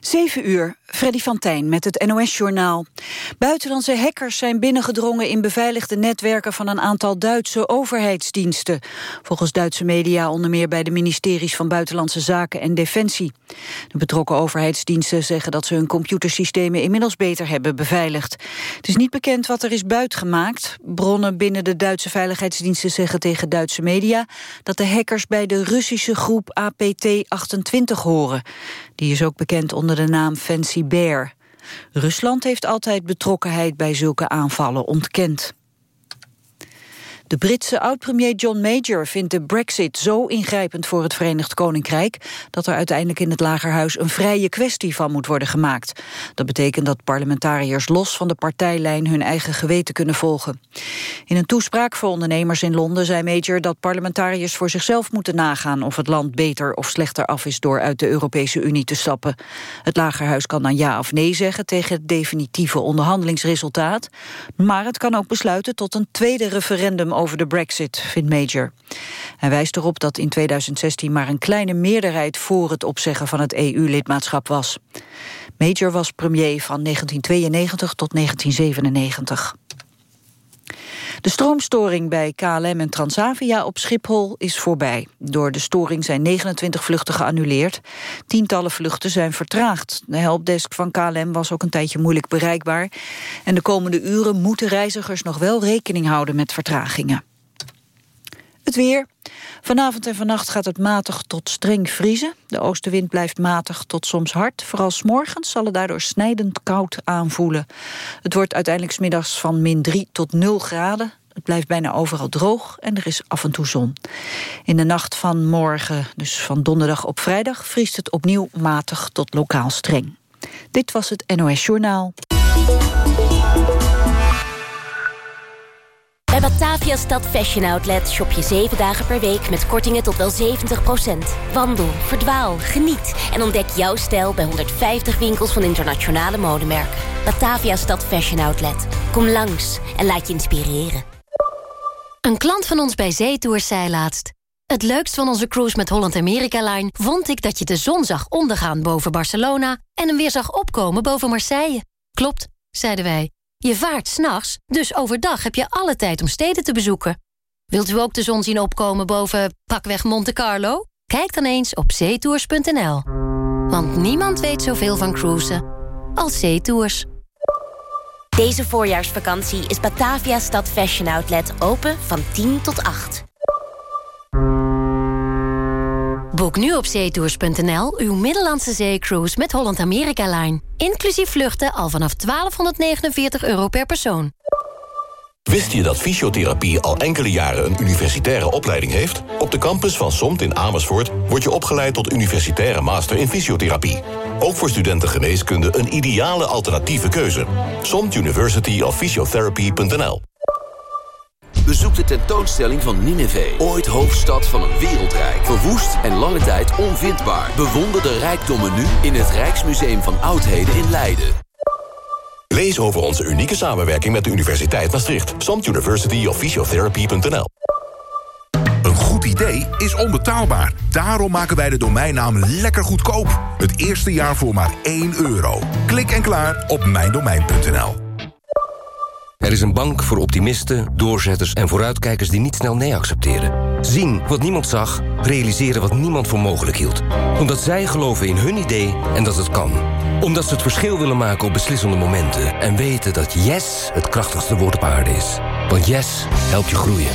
7 uur, Freddy van Tijn met het NOS-journaal. Buitenlandse hackers zijn binnengedrongen in beveiligde netwerken van een aantal Duitse overheidsdiensten. Volgens Duitse media onder meer bij de ministeries van Buitenlandse Zaken en Defensie. De betrokken overheidsdiensten zeggen dat ze hun computersystemen inmiddels beter hebben beveiligd. Het is niet bekend wat er is buitgemaakt. Bronnen binnen de Duitse veiligheidsdiensten zeggen tegen Duitse media dat de hackers bij de Russische groep APT-28 horen. Die is ook bekend onder de naam Fancy Bear. Rusland heeft altijd betrokkenheid bij zulke aanvallen ontkend. De Britse oud-premier John Major vindt de brexit zo ingrijpend voor het Verenigd Koninkrijk dat er uiteindelijk in het Lagerhuis een vrije kwestie van moet worden gemaakt. Dat betekent dat parlementariërs los van de partijlijn hun eigen geweten kunnen volgen. In een toespraak voor ondernemers in Londen zei Major dat parlementariërs voor zichzelf moeten nagaan of het land beter of slechter af is door uit de Europese Unie te stappen. Het Lagerhuis kan dan ja of nee zeggen tegen het definitieve onderhandelingsresultaat, maar het kan ook besluiten tot een tweede referendum over de brexit, vindt Major. Hij wijst erop dat in 2016 maar een kleine meerderheid voor het opzeggen van het EU-lidmaatschap was. Major was premier van 1992 tot 1997. De stroomstoring bij KLM en Transavia op Schiphol is voorbij. Door de storing zijn 29 vluchten geannuleerd. Tientallen vluchten zijn vertraagd. De helpdesk van KLM was ook een tijdje moeilijk bereikbaar. En de komende uren moeten reizigers nog wel rekening houden met vertragingen. Het weer. Vanavond en vannacht gaat het matig tot streng vriezen. De oostenwind blijft matig tot soms hard. Vooral s'morgens zal het daardoor snijdend koud aanvoelen. Het wordt uiteindelijk smiddags van min 3 tot 0 graden. Het blijft bijna overal droog en er is af en toe zon. In de nacht van morgen, dus van donderdag op vrijdag... vriest het opnieuw matig tot lokaal streng. Dit was het NOS Journaal. Bij Batavia Stad Fashion Outlet shop je 7 dagen per week met kortingen tot wel 70%. Wandel, verdwaal, geniet en ontdek jouw stijl bij 150 winkels van internationale modemerken. Batavia Stad Fashion Outlet. Kom langs en laat je inspireren. Een klant van ons bij Zeetours zei laatst... Het leukst van onze cruise met Holland America Line vond ik dat je de zon zag ondergaan boven Barcelona... en hem weer zag opkomen boven Marseille. Klopt, zeiden wij. Je vaart s'nachts, dus overdag heb je alle tijd om steden te bezoeken. Wilt u ook de zon zien opkomen boven pakweg Monte Carlo? Kijk dan eens op zeetours.nl. Want niemand weet zoveel van cruisen als zeetours. Deze voorjaarsvakantie is Batavia Stad Fashion Outlet open van 10 tot 8. Boek nu op zeetours.nl uw Middellandse zeecruise met Holland America Line. Inclusief vluchten al vanaf 1249 euro per persoon. Wist je dat fysiotherapie al enkele jaren een universitaire opleiding heeft? Op de campus van SOMT in Amersfoort word je opgeleid tot universitaire master in fysiotherapie. Ook voor studenten geneeskunde een ideale alternatieve keuze. SOMT University of Physiotherapy.nl Bezoek de tentoonstelling van Nineveh, ooit hoofdstad van een wereldrijk. Verwoest en lange tijd onvindbaar. Bewonder de rijkdommen nu in het Rijksmuseum van Oudheden in Leiden. Lees over onze unieke samenwerking met de Universiteit Maastricht. SOMT University of Physiotherapy.nl Een goed idee is onbetaalbaar. Daarom maken wij de domeinnaam lekker goedkoop. Het eerste jaar voor maar 1 euro. Klik en klaar op mijndomein.nl. Er is een bank voor optimisten, doorzetters en vooruitkijkers die niet snel nee accepteren. Zien wat niemand zag, realiseren wat niemand voor mogelijk hield. Omdat zij geloven in hun idee en dat het kan. Omdat ze het verschil willen maken op beslissende momenten. En weten dat yes het krachtigste woord op aarde is. Want yes helpt je groeien.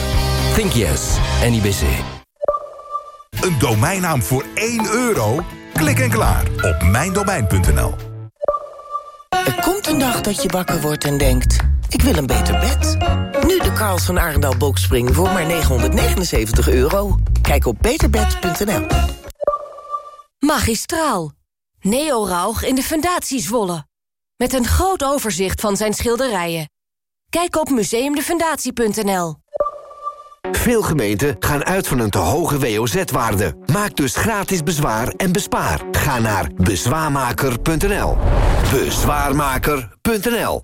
Think yes, NIBC. Een domeinnaam voor 1 euro? Klik en klaar op mijndomein.nl. Er komt een dag dat je wakker wordt en denkt... ik wil een beter bed. Nu de Karls van Arendal Boxspring voor maar 979 euro. Kijk op beterbed.nl. Magistraal. Neo Rauch in de Fundatie Zwolle. Met een groot overzicht van zijn schilderijen. Kijk op museumdefundatie.nl. Veel gemeenten gaan uit van een te hoge WOZ-waarde. Maak dus gratis bezwaar en bespaar. Ga naar bezwaarmaker.nl. Bezwaarmaker.nl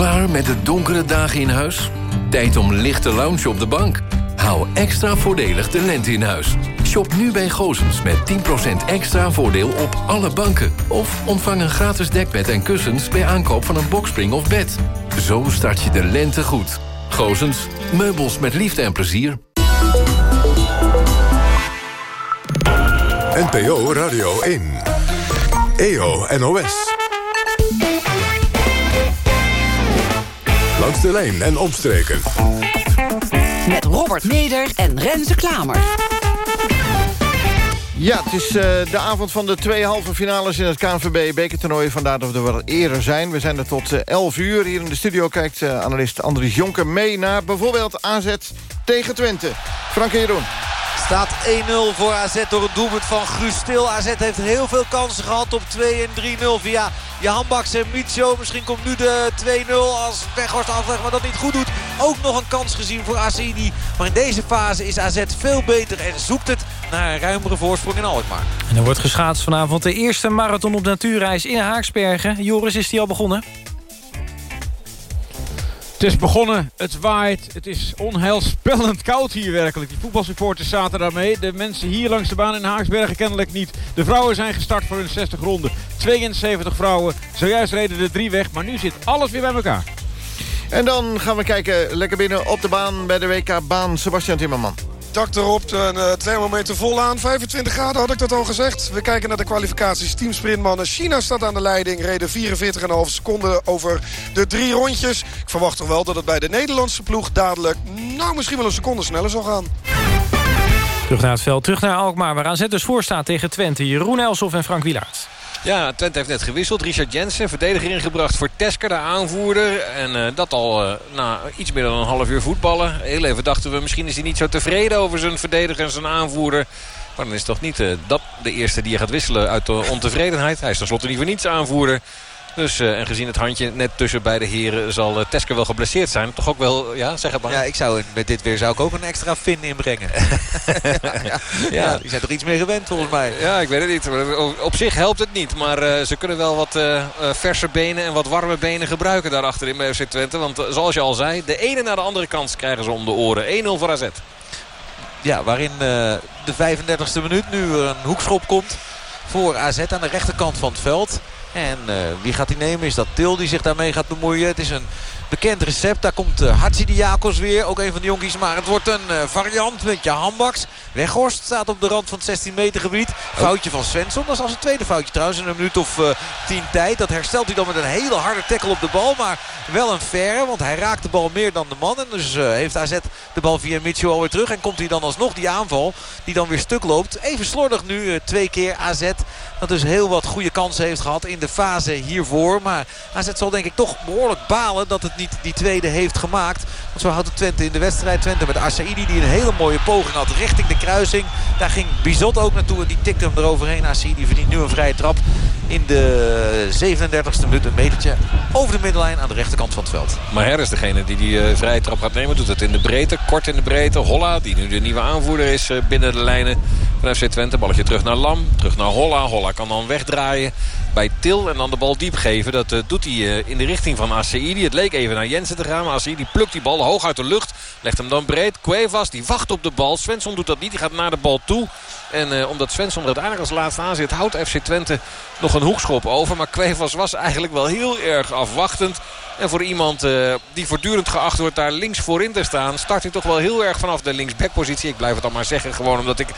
Klaar met de donkere dagen in huis? Tijd om lichte lounge op de bank. Hou extra voordelig de lente in huis. Shop nu bij Gozens met 10% extra voordeel op alle banken. Of ontvang een gratis dekbed en kussens bij aankoop van een bokspring of bed. Zo start je de lente goed. Gozens, meubels met liefde en plezier. NPO Radio 1. EO NOS. Langs de lijn en omstreken. Met Robert Meder en Renze Klamer. Ja, het is uh, de avond van de twee halve finales in het KNVB bekertoernooi. Vandaar dat we er wat eerder zijn. We zijn er tot uh, 11 uur. Hier in de studio kijkt uh, analist Andries Jonker mee naar bijvoorbeeld AZ tegen Twente. Frank en Jeroen. Staat 1-0 voor AZ door het doelpunt van Guus Stil. AZ heeft heel veel kansen gehad op 2 en 3-0 via Johan Baks en Micho. Misschien komt nu de 2-0 als Weghorst aflegt, maar dat niet goed doet. Ook nog een kans gezien voor Asidi. Maar in deze fase is AZ veel beter en zoekt het naar een ruimere voorsprong in Alkmaar. En er wordt geschaatst vanavond de eerste marathon op natuurreis in Haaksbergen. Joris, is die al begonnen? Het is begonnen, het waait, het is onheilspellend koud hier werkelijk. Die voetbalsupporters zaten daarmee. De mensen hier langs de baan in Haaksbergen kennelijk niet. De vrouwen zijn gestart voor hun 60 ronden. 72 vrouwen, zojuist reden de drie weg, maar nu zit alles weer bij elkaar. En dan gaan we kijken lekker binnen op de baan bij de WK-baan. Sebastian Timmerman dak erop, een uh, thermometer vol aan. 25 graden had ik dat al gezegd. We kijken naar de kwalificaties. Team Sprintmannen. China staat aan de leiding. Reden 44,5 seconden over de drie rondjes. Ik verwacht toch wel dat het bij de Nederlandse ploeg dadelijk... nou, misschien wel een seconde sneller zal gaan. Terug naar het veld, terug naar Alkmaar. Waar AZ dus voor staat tegen Twente. Jeroen Elsof en Frank Wielaert. Ja, Twente heeft net gewisseld. Richard Jensen, verdediger ingebracht voor Tesker, de aanvoerder. En uh, dat al uh, na iets meer dan een half uur voetballen. Heel even dachten we, misschien is hij niet zo tevreden over zijn verdediger en zijn aanvoerder. Maar dan is toch niet uh, dat de eerste die je gaat wisselen uit de ontevredenheid. Hij is tenslotte niet voor niets aanvoerder. Dus, uh, en gezien het handje net tussen beide heren zal uh, Tesker wel geblesseerd zijn. Toch ook wel, ja, zeg het maar. Ja, ik zou met dit weer zou ik ook een extra fin inbrengen. ja, ja, ja. die zijn toch iets meer gewend volgens mij. Ja, ik weet het niet. Op zich helpt het niet. Maar ze kunnen wel wat verse benen en wat warme benen gebruiken daar achterin bij FC Twente. Want zoals je al zei, de ene naar de andere kant krijgen ze om de oren. 1-0 voor AZ. Ja, waarin de 35e minuut nu een hoekschop komt voor AZ aan de rechterkant van het veld. En uh, wie gaat hij nemen? Is dat Til die zich daarmee gaat bemoeien? Het is een bekend recept. Daar komt uh, Hatsidiakos weer. Ook een van de jonkies. Maar het wordt een uh, variant met je handbaks. Weghorst staat op de rand van het 16 meter gebied. Foutje van Svensson. Dat is als een tweede foutje trouwens. In een minuut of uh, tien tijd. Dat herstelt hij dan met een hele harde tackle op de bal. Maar wel een verre. Want hij raakt de bal meer dan de man. En dus heeft AZ de bal via Mitchell alweer terug. En komt hij dan alsnog die aanval. Die dan weer stuk loopt. Even slordig nu. twee keer AZ. Dat dus heel wat goede kansen heeft gehad in de fase hiervoor. Maar AZ zal denk ik toch behoorlijk balen dat het die tweede heeft gemaakt. Want zo houdt het Twente in de wedstrijd. Twente met Asaidi die een hele mooie poging had richting de kruising. Daar ging Bizot ook naartoe en die tikte hem eroverheen. Asaidi verdient nu een vrije trap in de 37e minuut. Een metertje over de middenlijn aan de rechterkant van het veld. Maar Her is degene die die uh, vrije trap gaat nemen. Doet het in de breedte, kort in de breedte. Holla, die nu de nieuwe aanvoerder is uh, binnen de lijnen van FC Twente. Balletje terug naar Lam, terug naar Holla. Holla kan dan wegdraaien bij Til en dan de bal diep geven. Dat uh, doet hij in de richting van Asaidi. Het leek even naar Jensen te gaan, maar Asaidi plukt die bal hoog uit de lucht. Legt hem dan breed. Cuevas die wacht op de bal. Svensson doet dat niet, die gaat naar de bal toe. En omdat Svensson er uiteindelijk als laatste aan zit, houdt FC Twente nog een hoekschop over. Maar Cuevas was eigenlijk wel heel erg afwachtend. En voor iemand uh, die voortdurend geacht wordt daar links voorin te staan... start hij toch wel heel erg vanaf de linksbackpositie. Ik blijf het dan maar zeggen, gewoon omdat ik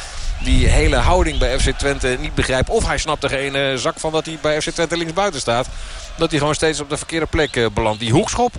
die hele houding bij FC Twente niet begrijp. Of hij snapt er geen uh, zak van dat hij bij FC Twente linksbuiten staat. Dat hij gewoon steeds op de verkeerde plek uh, belandt. Die hoekschop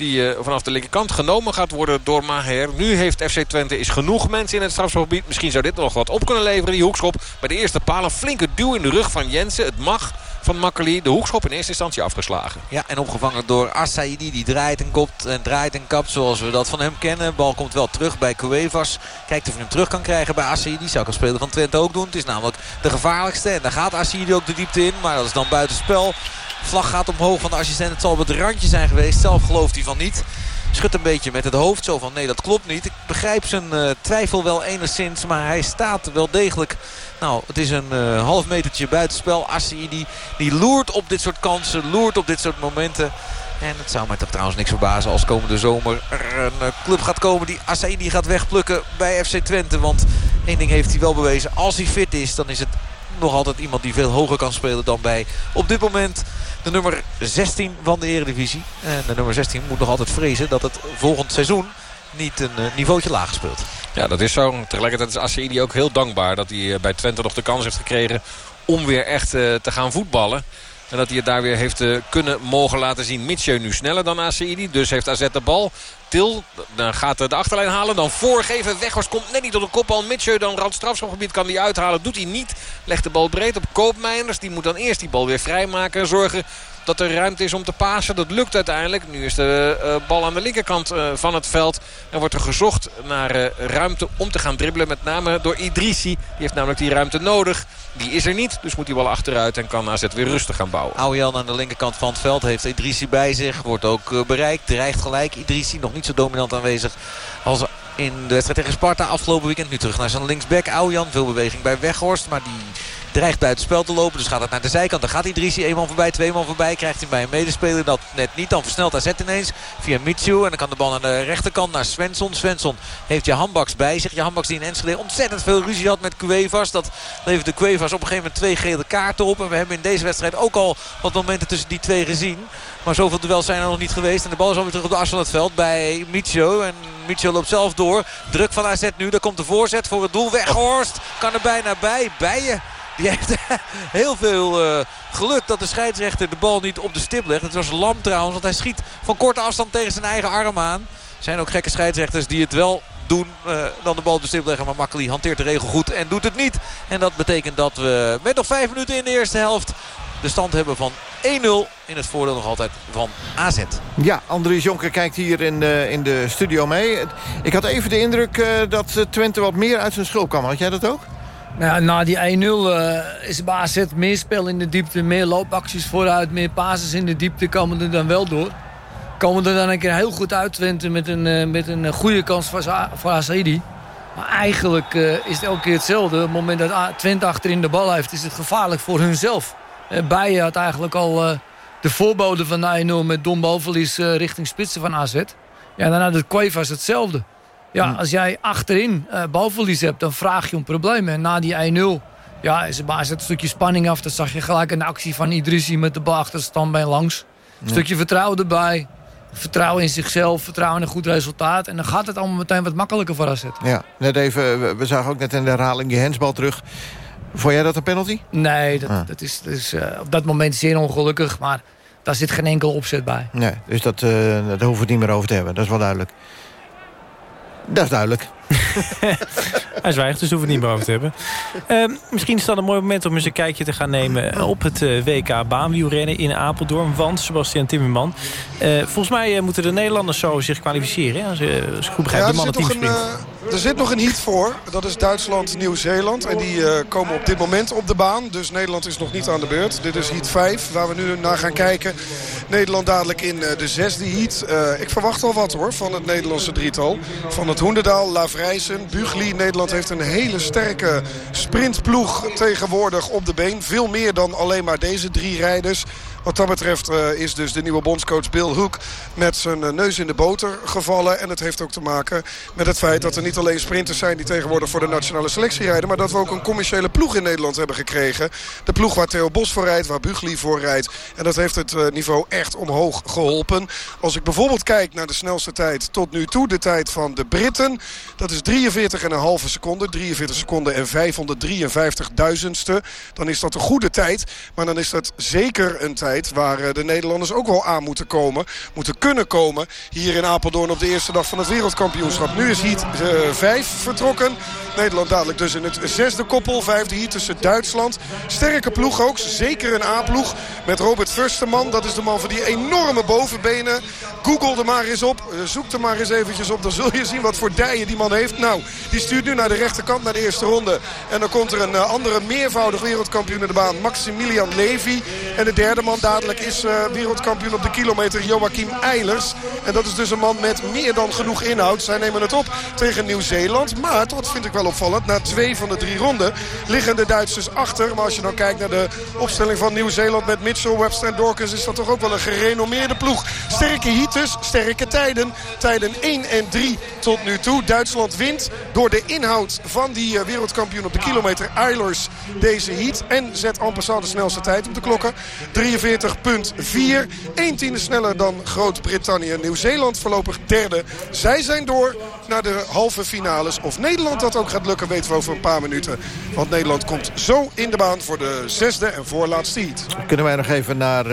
die uh, vanaf de linkerkant genomen gaat worden door Maher. Nu heeft FC Twente is genoeg mensen in het strafschopgebied. Misschien zou dit nog wat op kunnen leveren, die hoekschop. Bij de eerste paal een flinke duw in de rug van Jensen. Het mag van Makkeli. De hoekschop in eerste instantie afgeslagen. Ja, en opgevangen door Assaidi. Die draait en kopt en draait en kapt zoals we dat van hem kennen. Bal komt wel terug bij Cuevas. Kijkt of hij hem terug kan krijgen bij Assaidi. Zou ik als speler van Twente ook doen. Het is namelijk de gevaarlijkste. En daar gaat Assaidi ook de diepte in. Maar dat is dan buitenspel. Vlag gaat omhoog van de assistent. Het zal op het randje zijn geweest. Zelf gelooft hij van niet. Schudt een beetje met het hoofd. Zo van nee dat klopt niet. Ik begrijp zijn uh, twijfel wel enigszins. Maar hij staat wel degelijk. Nou het is een uh, half metertje buitenspel. Assi die, die loert op dit soort kansen. Loert op dit soort momenten. En het zou mij toch trouwens niks verbazen als komende zomer er een uh, club gaat komen die Assaidi gaat wegplukken bij FC Twente. Want één ding heeft hij wel bewezen. Als hij fit is dan is het nog altijd iemand die veel hoger kan spelen dan bij op dit moment de nummer 16 van de Eredivisie. En de nummer 16 moet nog altijd vrezen dat het volgend seizoen niet een uh, niveautje lager speelt. Ja, dat is zo. Tegelijkertijd is Assaidi ook heel dankbaar dat hij bij Twente nog de kans heeft gekregen om weer echt uh, te gaan voetballen. En dat hij het daar weer heeft kunnen mogen laten zien. Mitchell nu sneller dan Asaidi. Dus heeft AZ de bal. Til gaat de achterlijn halen. Dan voorgeven. Weghorst komt net niet tot de kopbal. Mitchell dan rand strafschopgebied kan hij uithalen. Doet hij niet. Legt de bal breed op Koopmeiners. Die moet dan eerst die bal weer vrijmaken. En zorgen dat er ruimte is om te pasen. Dat lukt uiteindelijk. Nu is de uh, bal aan de linkerkant uh, van het veld. En wordt er gezocht naar uh, ruimte om te gaan dribbelen. Met name door Idrissi. Die heeft namelijk die ruimte nodig. Die is er niet. Dus moet die bal achteruit en kan AZ weer rustig gaan bouwen. Aujan aan de linkerkant van het veld heeft Idrissi bij zich. Wordt ook bereikt. Dreigt gelijk. Idrissi nog niet zo dominant aanwezig als in de wedstrijd tegen Sparta afgelopen weekend. Nu terug naar zijn linksback Aujan. Veel beweging bij Weghorst. Maar die dreigt buiten spel te lopen. Dus gaat het naar de zijkant. Dan gaat Idrissi één man voorbij, twee man voorbij. Krijgt hij bij een medespeler dat net niet. Dan versnelt AZ ineens via Mitsu. En dan kan de bal naar de rechterkant naar Svensson. Svensson heeft je handbaks bij zich. Je handbaks die in Enschede ontzettend veel ruzie had met Cuevas. Dat leverde Cuevas op een gegeven moment twee gele kaarten op. En we hebben in deze wedstrijd ook al wat momenten tussen die twee gezien. Maar zoveel duels zijn er nog niet geweest. En de bal is alweer terug op de as van het veld bij Micho. En Micho loopt zelf door. Druk van AZ nu. Daar komt de voorzet voor het doel. Weghorst kan er bijna bij. Bijen. Die heeft heel veel uh, geluk dat de scheidsrechter de bal niet op de stip legt. Het was Lam trouwens, want hij schiet van korte afstand tegen zijn eigen arm aan. Er zijn ook gekke scheidsrechters die het wel doen uh, dan de bal op de stip leggen. Maar Makkeli hanteert de regel goed en doet het niet. En dat betekent dat we met nog vijf minuten in de eerste helft de stand hebben van 1-0 in het voordeel nog altijd van AZ. Ja, Andries Jonker kijkt hier in de, in de studio mee. Ik had even de indruk dat Twente wat meer uit zijn schulp kwam. Had jij dat ook? Nou, na die 1-0 uh, is bij AZ meer spel in de diepte, meer loopacties vooruit, meer passes in de diepte komen er dan wel door. Komen er dan een keer heel goed uit Twente met een, uh, met een goede kans voor, voor. Maar eigenlijk uh, is het elke keer hetzelfde. Op het moment dat Twente achterin de bal heeft, is het gevaarlijk voor hunzelf. Bijen had eigenlijk al de voorbode van de 1-0 met dom balverlies richting spitsen van AZ. Ja, dan had het Cuevas hetzelfde. Ja, als jij achterin uh, balverlies hebt, dan vraag je om problemen. En na die 1-0 ja, is er een stukje spanning af. Dat zag je gelijk een actie van Idrissi met de bal achter het standbeen langs. Een ja. stukje vertrouwen erbij. Vertrouwen in zichzelf, vertrouwen in een goed resultaat. En dan gaat het allemaal meteen wat makkelijker voor AZ. Ja, net even, we zagen ook net in de herhaling je hensbal terug. Vond jij dat een penalty? Nee, dat, ah. dat is, dat is uh, op dat moment zeer ongelukkig. Maar daar zit geen enkel opzet bij. Nee, dus dat, uh, daar hoeven we het niet meer over te hebben. Dat is wel duidelijk. Dat is duidelijk. Hij zwijgt, dus hoeven we het niet meer over te hebben. Uh, misschien is dat een mooi moment om eens een kijkje te gaan nemen... op het uh, WK baanwielrennen in Apeldoorn. Want, Sebastian Timmerman... Uh, volgens mij moeten de Nederlanders zo zich kwalificeren. Als, als ik goed begrijp, ja, de mannen teamsprint. er zit nog een heat voor. Dat is Duitsland-Nieuw-Zeeland. En die komen op dit moment op de baan. Dus Nederland is nog niet aan de beurt. Dit is heat 5, waar we nu naar gaan kijken. Nederland dadelijk in de zesde heat. ik verwacht al wat hoor, van het Nederlandse drietal. Van het Hoenderdaal, Bugli. Nederland heeft een hele sterke sprintploeg tegenwoordig op de been. Veel meer dan alleen maar deze drie rijders. Wat dat betreft uh, is dus de nieuwe bondscoach Bill Hoek met zijn uh, neus in de boter gevallen. En het heeft ook te maken met het feit dat er niet alleen sprinters zijn die tegenwoordig voor de nationale selectie rijden. Maar dat we ook een commerciële ploeg in Nederland hebben gekregen. De ploeg waar Theo Bos voor rijdt, waar Bugli voor rijdt. En dat heeft het uh, niveau echt omhoog geholpen. Als ik bijvoorbeeld kijk naar de snelste tijd tot nu toe. De tijd van de Britten. Dat is 43,5 seconden. 43 seconden en 553.000ste. Dan is dat een goede tijd. Maar dan is dat zeker een tijd waar de Nederlanders ook wel aan moeten komen. Moeten kunnen komen hier in Apeldoorn op de eerste dag van het wereldkampioenschap. Nu is Heat 5 vertrokken. Nederland dadelijk dus in het zesde koppel. Vijfde Heat tussen Duitsland. Sterke ploeg ook. Zeker een A-ploeg. Met Robert Fursterman. Dat is de man van die enorme bovenbenen. Google er maar eens op. Zoek er maar eens eventjes op. Dan zul je zien wat voor dijen die man heeft. Nou, die stuurt nu naar de rechterkant naar de eerste ronde. En dan komt er een andere meervoudig wereldkampioen in de baan. Maximilian Levy. En de derde man dadelijk is uh, wereldkampioen op de kilometer Joachim Eilers. En dat is dus een man met meer dan genoeg inhoud. Zij nemen het op tegen Nieuw-Zeeland. Maar, dat vind ik wel opvallend, na twee van de drie ronden liggen de Duitsers achter. Maar als je dan kijkt naar de opstelling van Nieuw-Zeeland met Mitchell, Webster en Dorcas... is dat toch ook wel een gerenommeerde ploeg. Sterke hites, sterke tijden. Tijden 1 en 3 tot nu toe. Duitsland wint door de inhoud van die uh, wereldkampioen op de kilometer Eilers deze heat. En zet passant de snelste tijd op de klokken. 43.4. 1 tiende sneller dan Groot-Brittannië en Nieuw-Zeeland. Voorlopig derde. Zij zijn door naar de halve finales. Of Nederland dat ook gaat lukken weten we over een paar minuten. Want Nederland komt zo in de baan voor de zesde en voorlaatste heat. Kunnen wij nog even naar uh,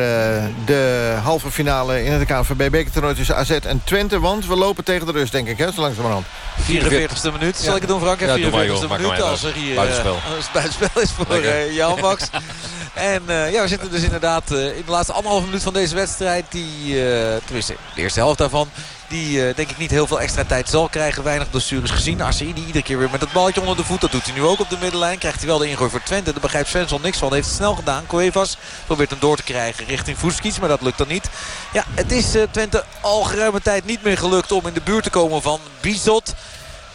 de halve finale in het KNVB bekertoernooi tussen AZ en Twente. Want we lopen tegen de rust denk ik hè, zo langzamerhand. 44e minuut. Zal ik het doen Frank? Ja, 44e minuut als er hier buitenspel. Uh, als het buitenspel is voor uh, Jan Max. En uh, ja, we zitten dus inderdaad uh, in de laatste anderhalve minuut van deze wedstrijd. Die, uh, de eerste helft daarvan. Die denk ik niet heel veel extra tijd zal krijgen. Weinig blessures gezien. Arseidi iedere keer weer met het balletje onder de voet. Dat doet hij nu ook op de middenlijn. Krijgt hij wel de ingooi voor Twente. Daar begrijpt Svensson niks van. Heeft het snel gedaan. Cuevas probeert hem door te krijgen richting Voetskiets. Maar dat lukt dan niet. Ja, het is Twente al geruime tijd niet meer gelukt om in de buurt te komen van Bizot.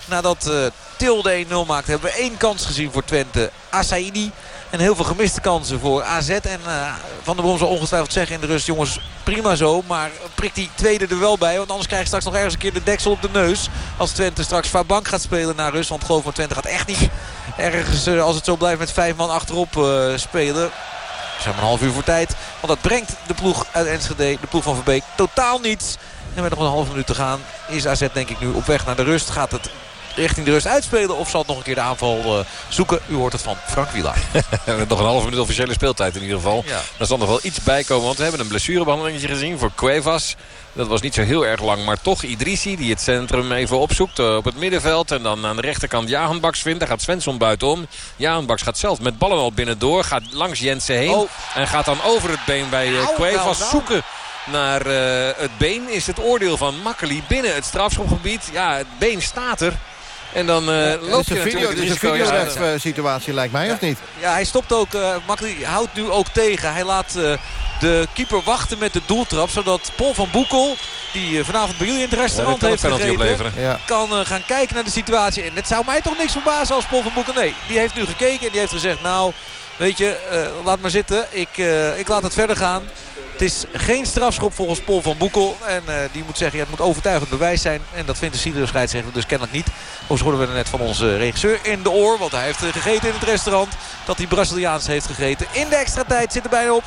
Nadat Tilde 1-0 maakt hebben we één kans gezien voor Twente. Asaidi. En heel veel gemiste kansen voor AZ. En uh, Van der Brom zal ongetwijfeld zeggen in de rust... jongens, prima zo, maar prikt die tweede er wel bij. Want anders krijg je straks nog ergens een keer de deksel op de neus. Als Twente straks Fabank gaat spelen naar rust. Want geloof me, Twente gaat echt niet ergens... Uh, als het zo blijft met vijf man achterop uh, spelen... We zijn een half uur voor tijd. Want dat brengt de ploeg uit Enschede, de ploeg van Verbeek, totaal niets. En met nog een half minuut te gaan is AZ denk ik nu op weg naar de rust. Gaat het richting de rust uitspelen. Of zal het nog een keer de aanval uh, zoeken. U hoort het van Frank Wielaar. nog een half minuut officiële speeltijd in ieder geval. Ja. Er zal nog wel iets bij komen. Want we hebben een blessurebehandeling gezien voor Cuevas. Dat was niet zo heel erg lang. Maar toch Idrissi die het centrum even opzoekt uh, op het middenveld. En dan aan de rechterkant Jahanbaks vindt. Daar gaat Svensson buitenom. Jahanbaks gaat zelf met ballen al binnendoor. Gaat langs Jensen heen. Oh. En gaat dan over het been bij uh, Cuevas zoeken naar uh, het been. Is het oordeel van Makkeli binnen het strafschopgebied. Ja, het been staat er. En dan uh, ja, loopt je video, Het is een video situatie lijkt mij, ja. of niet? Ja, hij stopt ook. Uh, houdt nu ook tegen. Hij laat uh, de keeper wachten met de doeltrap. Zodat Paul van Boekel, die vanavond bij jullie in het restaurant ja, heeft gegeten... Ja. kan gaan kijken naar de situatie. En het zou mij toch niks verbazen als Paul van Boekel... Nee, die heeft nu gekeken en die heeft gezegd... Nou, weet je, laat maar zitten. Ik, ik laat het verder gaan. Het is geen strafschop volgens Paul van Boekel. En uh, die moet zeggen, het moet overtuigend bewijs zijn. En dat vindt de Silius scheidsrechter dus kennelijk niet. Overigens hoorden we net van onze regisseur in de oor. Want hij heeft gegeten in het restaurant. Dat hij Braziliaans heeft gegeten. In de extra tijd zit er bijna op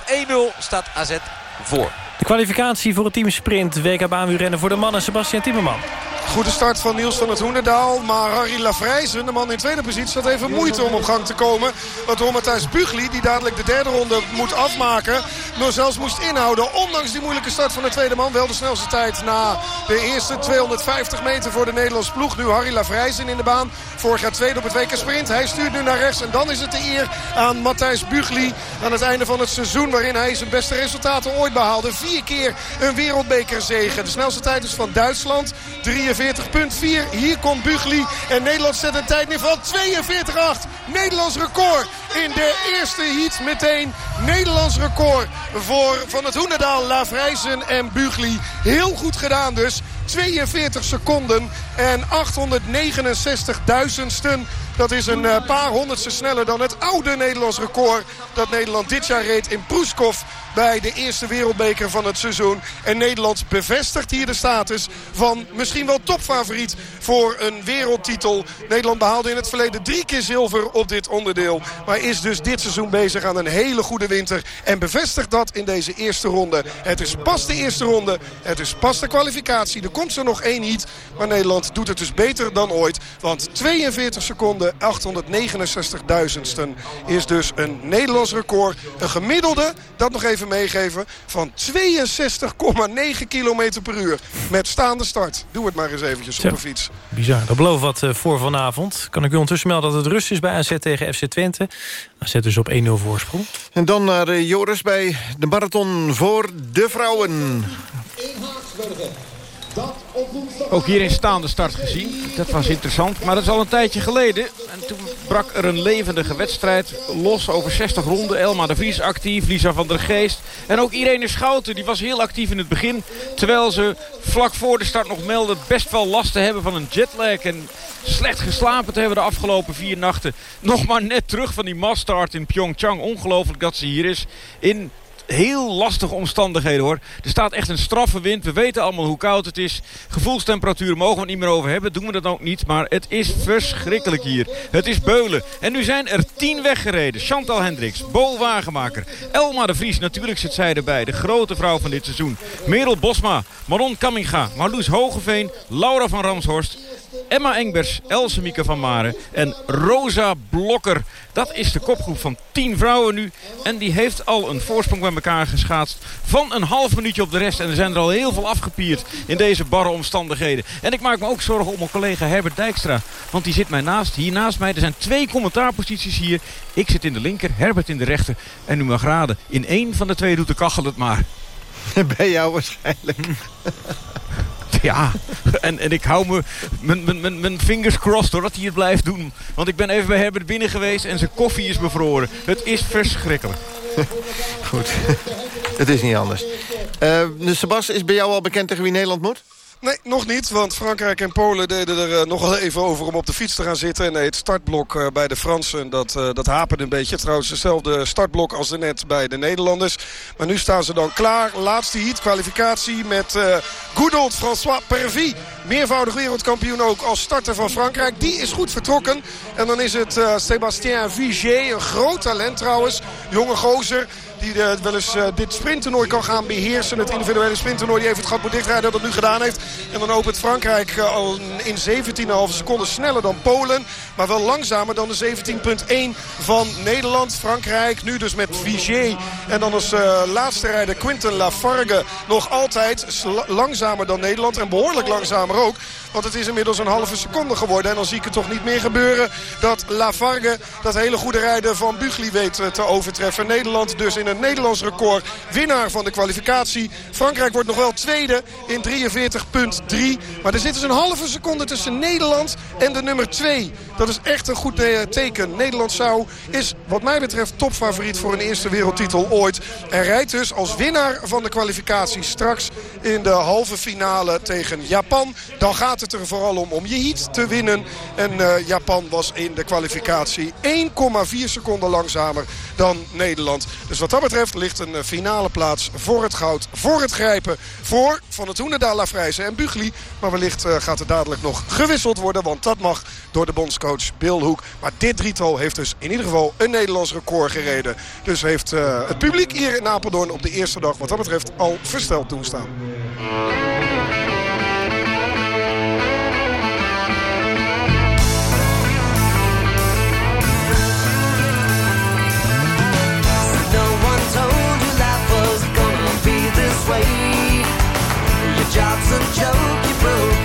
1-0. Staat AZ voor. De kwalificatie voor het team sprint. WK baanwielrennen voor de mannen. Sebastian Timmerman. Goede start van Niels van het Hoenderdaal. Maar Harry Lafrijzen, de man in tweede positie, had even moeite om op gang te komen. Waardoor Matthijs Bugli, die dadelijk de derde ronde moet afmaken... nog zelfs moest inhouden. Ondanks die moeilijke start van de tweede man. Wel de snelste tijd na de eerste 250 meter voor de Nederlandse ploeg. Nu Harry Lafrijzen in de baan. Vorig jaar tweede op het WK Sprint. Hij stuurt nu naar rechts. En dan is het de eer aan Matthijs Bugli. Aan het einde van het seizoen waarin hij zijn beste resultaten ooit behaalde. Vier keer een wereldbekerzege. De snelste tijd is van Duitsland. 43 43.4. Hier komt Bugli. En Nederland zet een tijd neer van 42.8. Nederlands record in de eerste heat meteen. Nederlands record voor Van het Hoenendaal, Lavrijzen en Bugli. Heel goed gedaan dus. 42 seconden en 869 duizendsten. Dat is een paar honderdste sneller dan het oude Nederlands record... dat Nederland dit jaar reed in Proeskov bij de eerste wereldbeker van het seizoen. En Nederland bevestigt hier de status van misschien wel topfavoriet voor een wereldtitel. Nederland behaalde in het verleden drie keer zilver op dit onderdeel. Maar is dus dit seizoen bezig aan een hele goede winter. En bevestigt dat in deze eerste ronde. Het is pas de eerste ronde. Het is pas de kwalificatie. Er komt zo nog één heat. Maar Nederland doet het dus beter dan ooit. Want 42 seconden, 869 duizendsten is dus een Nederlands record. Een gemiddelde, dat nog even meegeven, van 62,9 km per uur. Met staande start. Doe het maar eens eventjes op een fiets. Bizar. Dat belooft wat voor vanavond. Kan ik u ondertussen melden dat het rust is bij AZ tegen FC Twente. AZ dus op 1-0 voorsprong. En dan naar Joris bij de marathon voor de vrouwen. Ook hier in staande start gezien. Dat was interessant. Maar dat is al een tijdje geleden. En toen brak er een levendige wedstrijd los over 60 ronden. Elma de Vries actief, Lisa van der Geest. En ook Irene Schouten, die was heel actief in het begin. Terwijl ze vlak voor de start nog meldde best wel last te hebben van een jetlag. En slecht geslapen te hebben de afgelopen vier nachten. Nog maar net terug van die massstart in Pyeongchang. Ongelooflijk dat ze hier is in heel lastige omstandigheden hoor. Er staat echt een straffe wind. We weten allemaal hoe koud het is. Gevoelstemperatuur mogen we het niet meer over hebben. Doen we dat ook niet. Maar het is verschrikkelijk hier. Het is beulen. En nu zijn er tien weggereden. Chantal Hendricks, Bo Wagenmaker, Elma de Vries. Natuurlijk zit zij erbij. De grote vrouw van dit seizoen. Merel Bosma, Maron Kamminga, Marloes Hogeveen, Laura van Ramshorst. Emma Engbers, Else Mieke van Maren en Rosa Blokker. Dat is de kopgroep van 10 vrouwen nu. En die heeft al een voorsprong bij elkaar geschaatst van een half minuutje op de rest. En er zijn er al heel veel afgepierd in deze barre omstandigheden. En ik maak me ook zorgen om mijn collega Herbert Dijkstra. Want die zit mij naast, hier naast mij. Er zijn twee commentaarposities hier. Ik zit in de linker, Herbert in de rechter. En u mag raden, in één van de twee doet de kachel het maar. Bij jou waarschijnlijk. Ja, en, en ik hou me mijn, mijn, mijn fingers crossed hoor, dat hij het blijft doen. Want ik ben even bij Herbert binnen geweest en zijn koffie is bevroren. Het is verschrikkelijk. Goed, het is niet anders. Uh, Sebas, is bij jou al bekend tegen wie Nederland moet? Nee, nog niet. Want Frankrijk en Polen deden er uh, nog wel even over om op de fiets te gaan zitten. En nee, het startblok uh, bij de Fransen, dat, uh, dat haperde een beetje. Trouwens, hetzelfde startblok als net bij de Nederlanders. Maar nu staan ze dan klaar. Laatste heat, kwalificatie met uh, François Pervy. Meervoudig wereldkampioen ook als starter van Frankrijk. Die is goed vertrokken. En dan is het Sébastien Vigier, een groot talent trouwens. Jonge gozer die uh, wel eens uh, dit sprinttoernooi kan gaan beheersen. Het individuele sprinttoernooi die even het gat moet dichtrijden dat het nu gedaan heeft. En dan opent Frankrijk uh, al in 17,5 seconden sneller dan Polen. Maar wel langzamer dan de 17,1 van Nederland. Frankrijk nu dus met Vigier. En dan als laatste rijder Quinten Lafargue. Nog altijd langzamer dan Nederland. En behoorlijk langzamer ook. Want het is inmiddels een halve seconde geworden. En dan zie ik het toch niet meer gebeuren dat Lafargue dat hele goede rijden van Bugli weet te overtreffen. Nederland dus in een Nederlands record winnaar van de kwalificatie. Frankrijk wordt nog wel tweede in 43,3. Maar er zit dus een halve seconde tussen Nederland en de nummer 2. Dat is echt een goed teken. Nederland zou, is wat mij betreft topfavoriet voor een eerste wereldtitel ooit. En rijdt dus als winnaar van de kwalificatie straks in de halve finale tegen Japan. Dan gaat het er vooral om om je heat te winnen. En uh, Japan was in de kwalificatie 1,4 seconden langzamer dan Nederland. Dus wat dat betreft ligt een finale plaats voor het goud, voor het grijpen. Voor Van het Hoenendaal, Lafrijze en Bugli. Maar wellicht uh, gaat er dadelijk nog gewisseld worden. Want dat mag door de bondscoach Bill Hoek. Maar dit drietal heeft dus in ieder geval een Nederlands record gereden. Dus heeft uh, het publiek hier in Apeldoorn op de eerste dag wat dat betreft al versteld toestaan. job's a joke, you broke,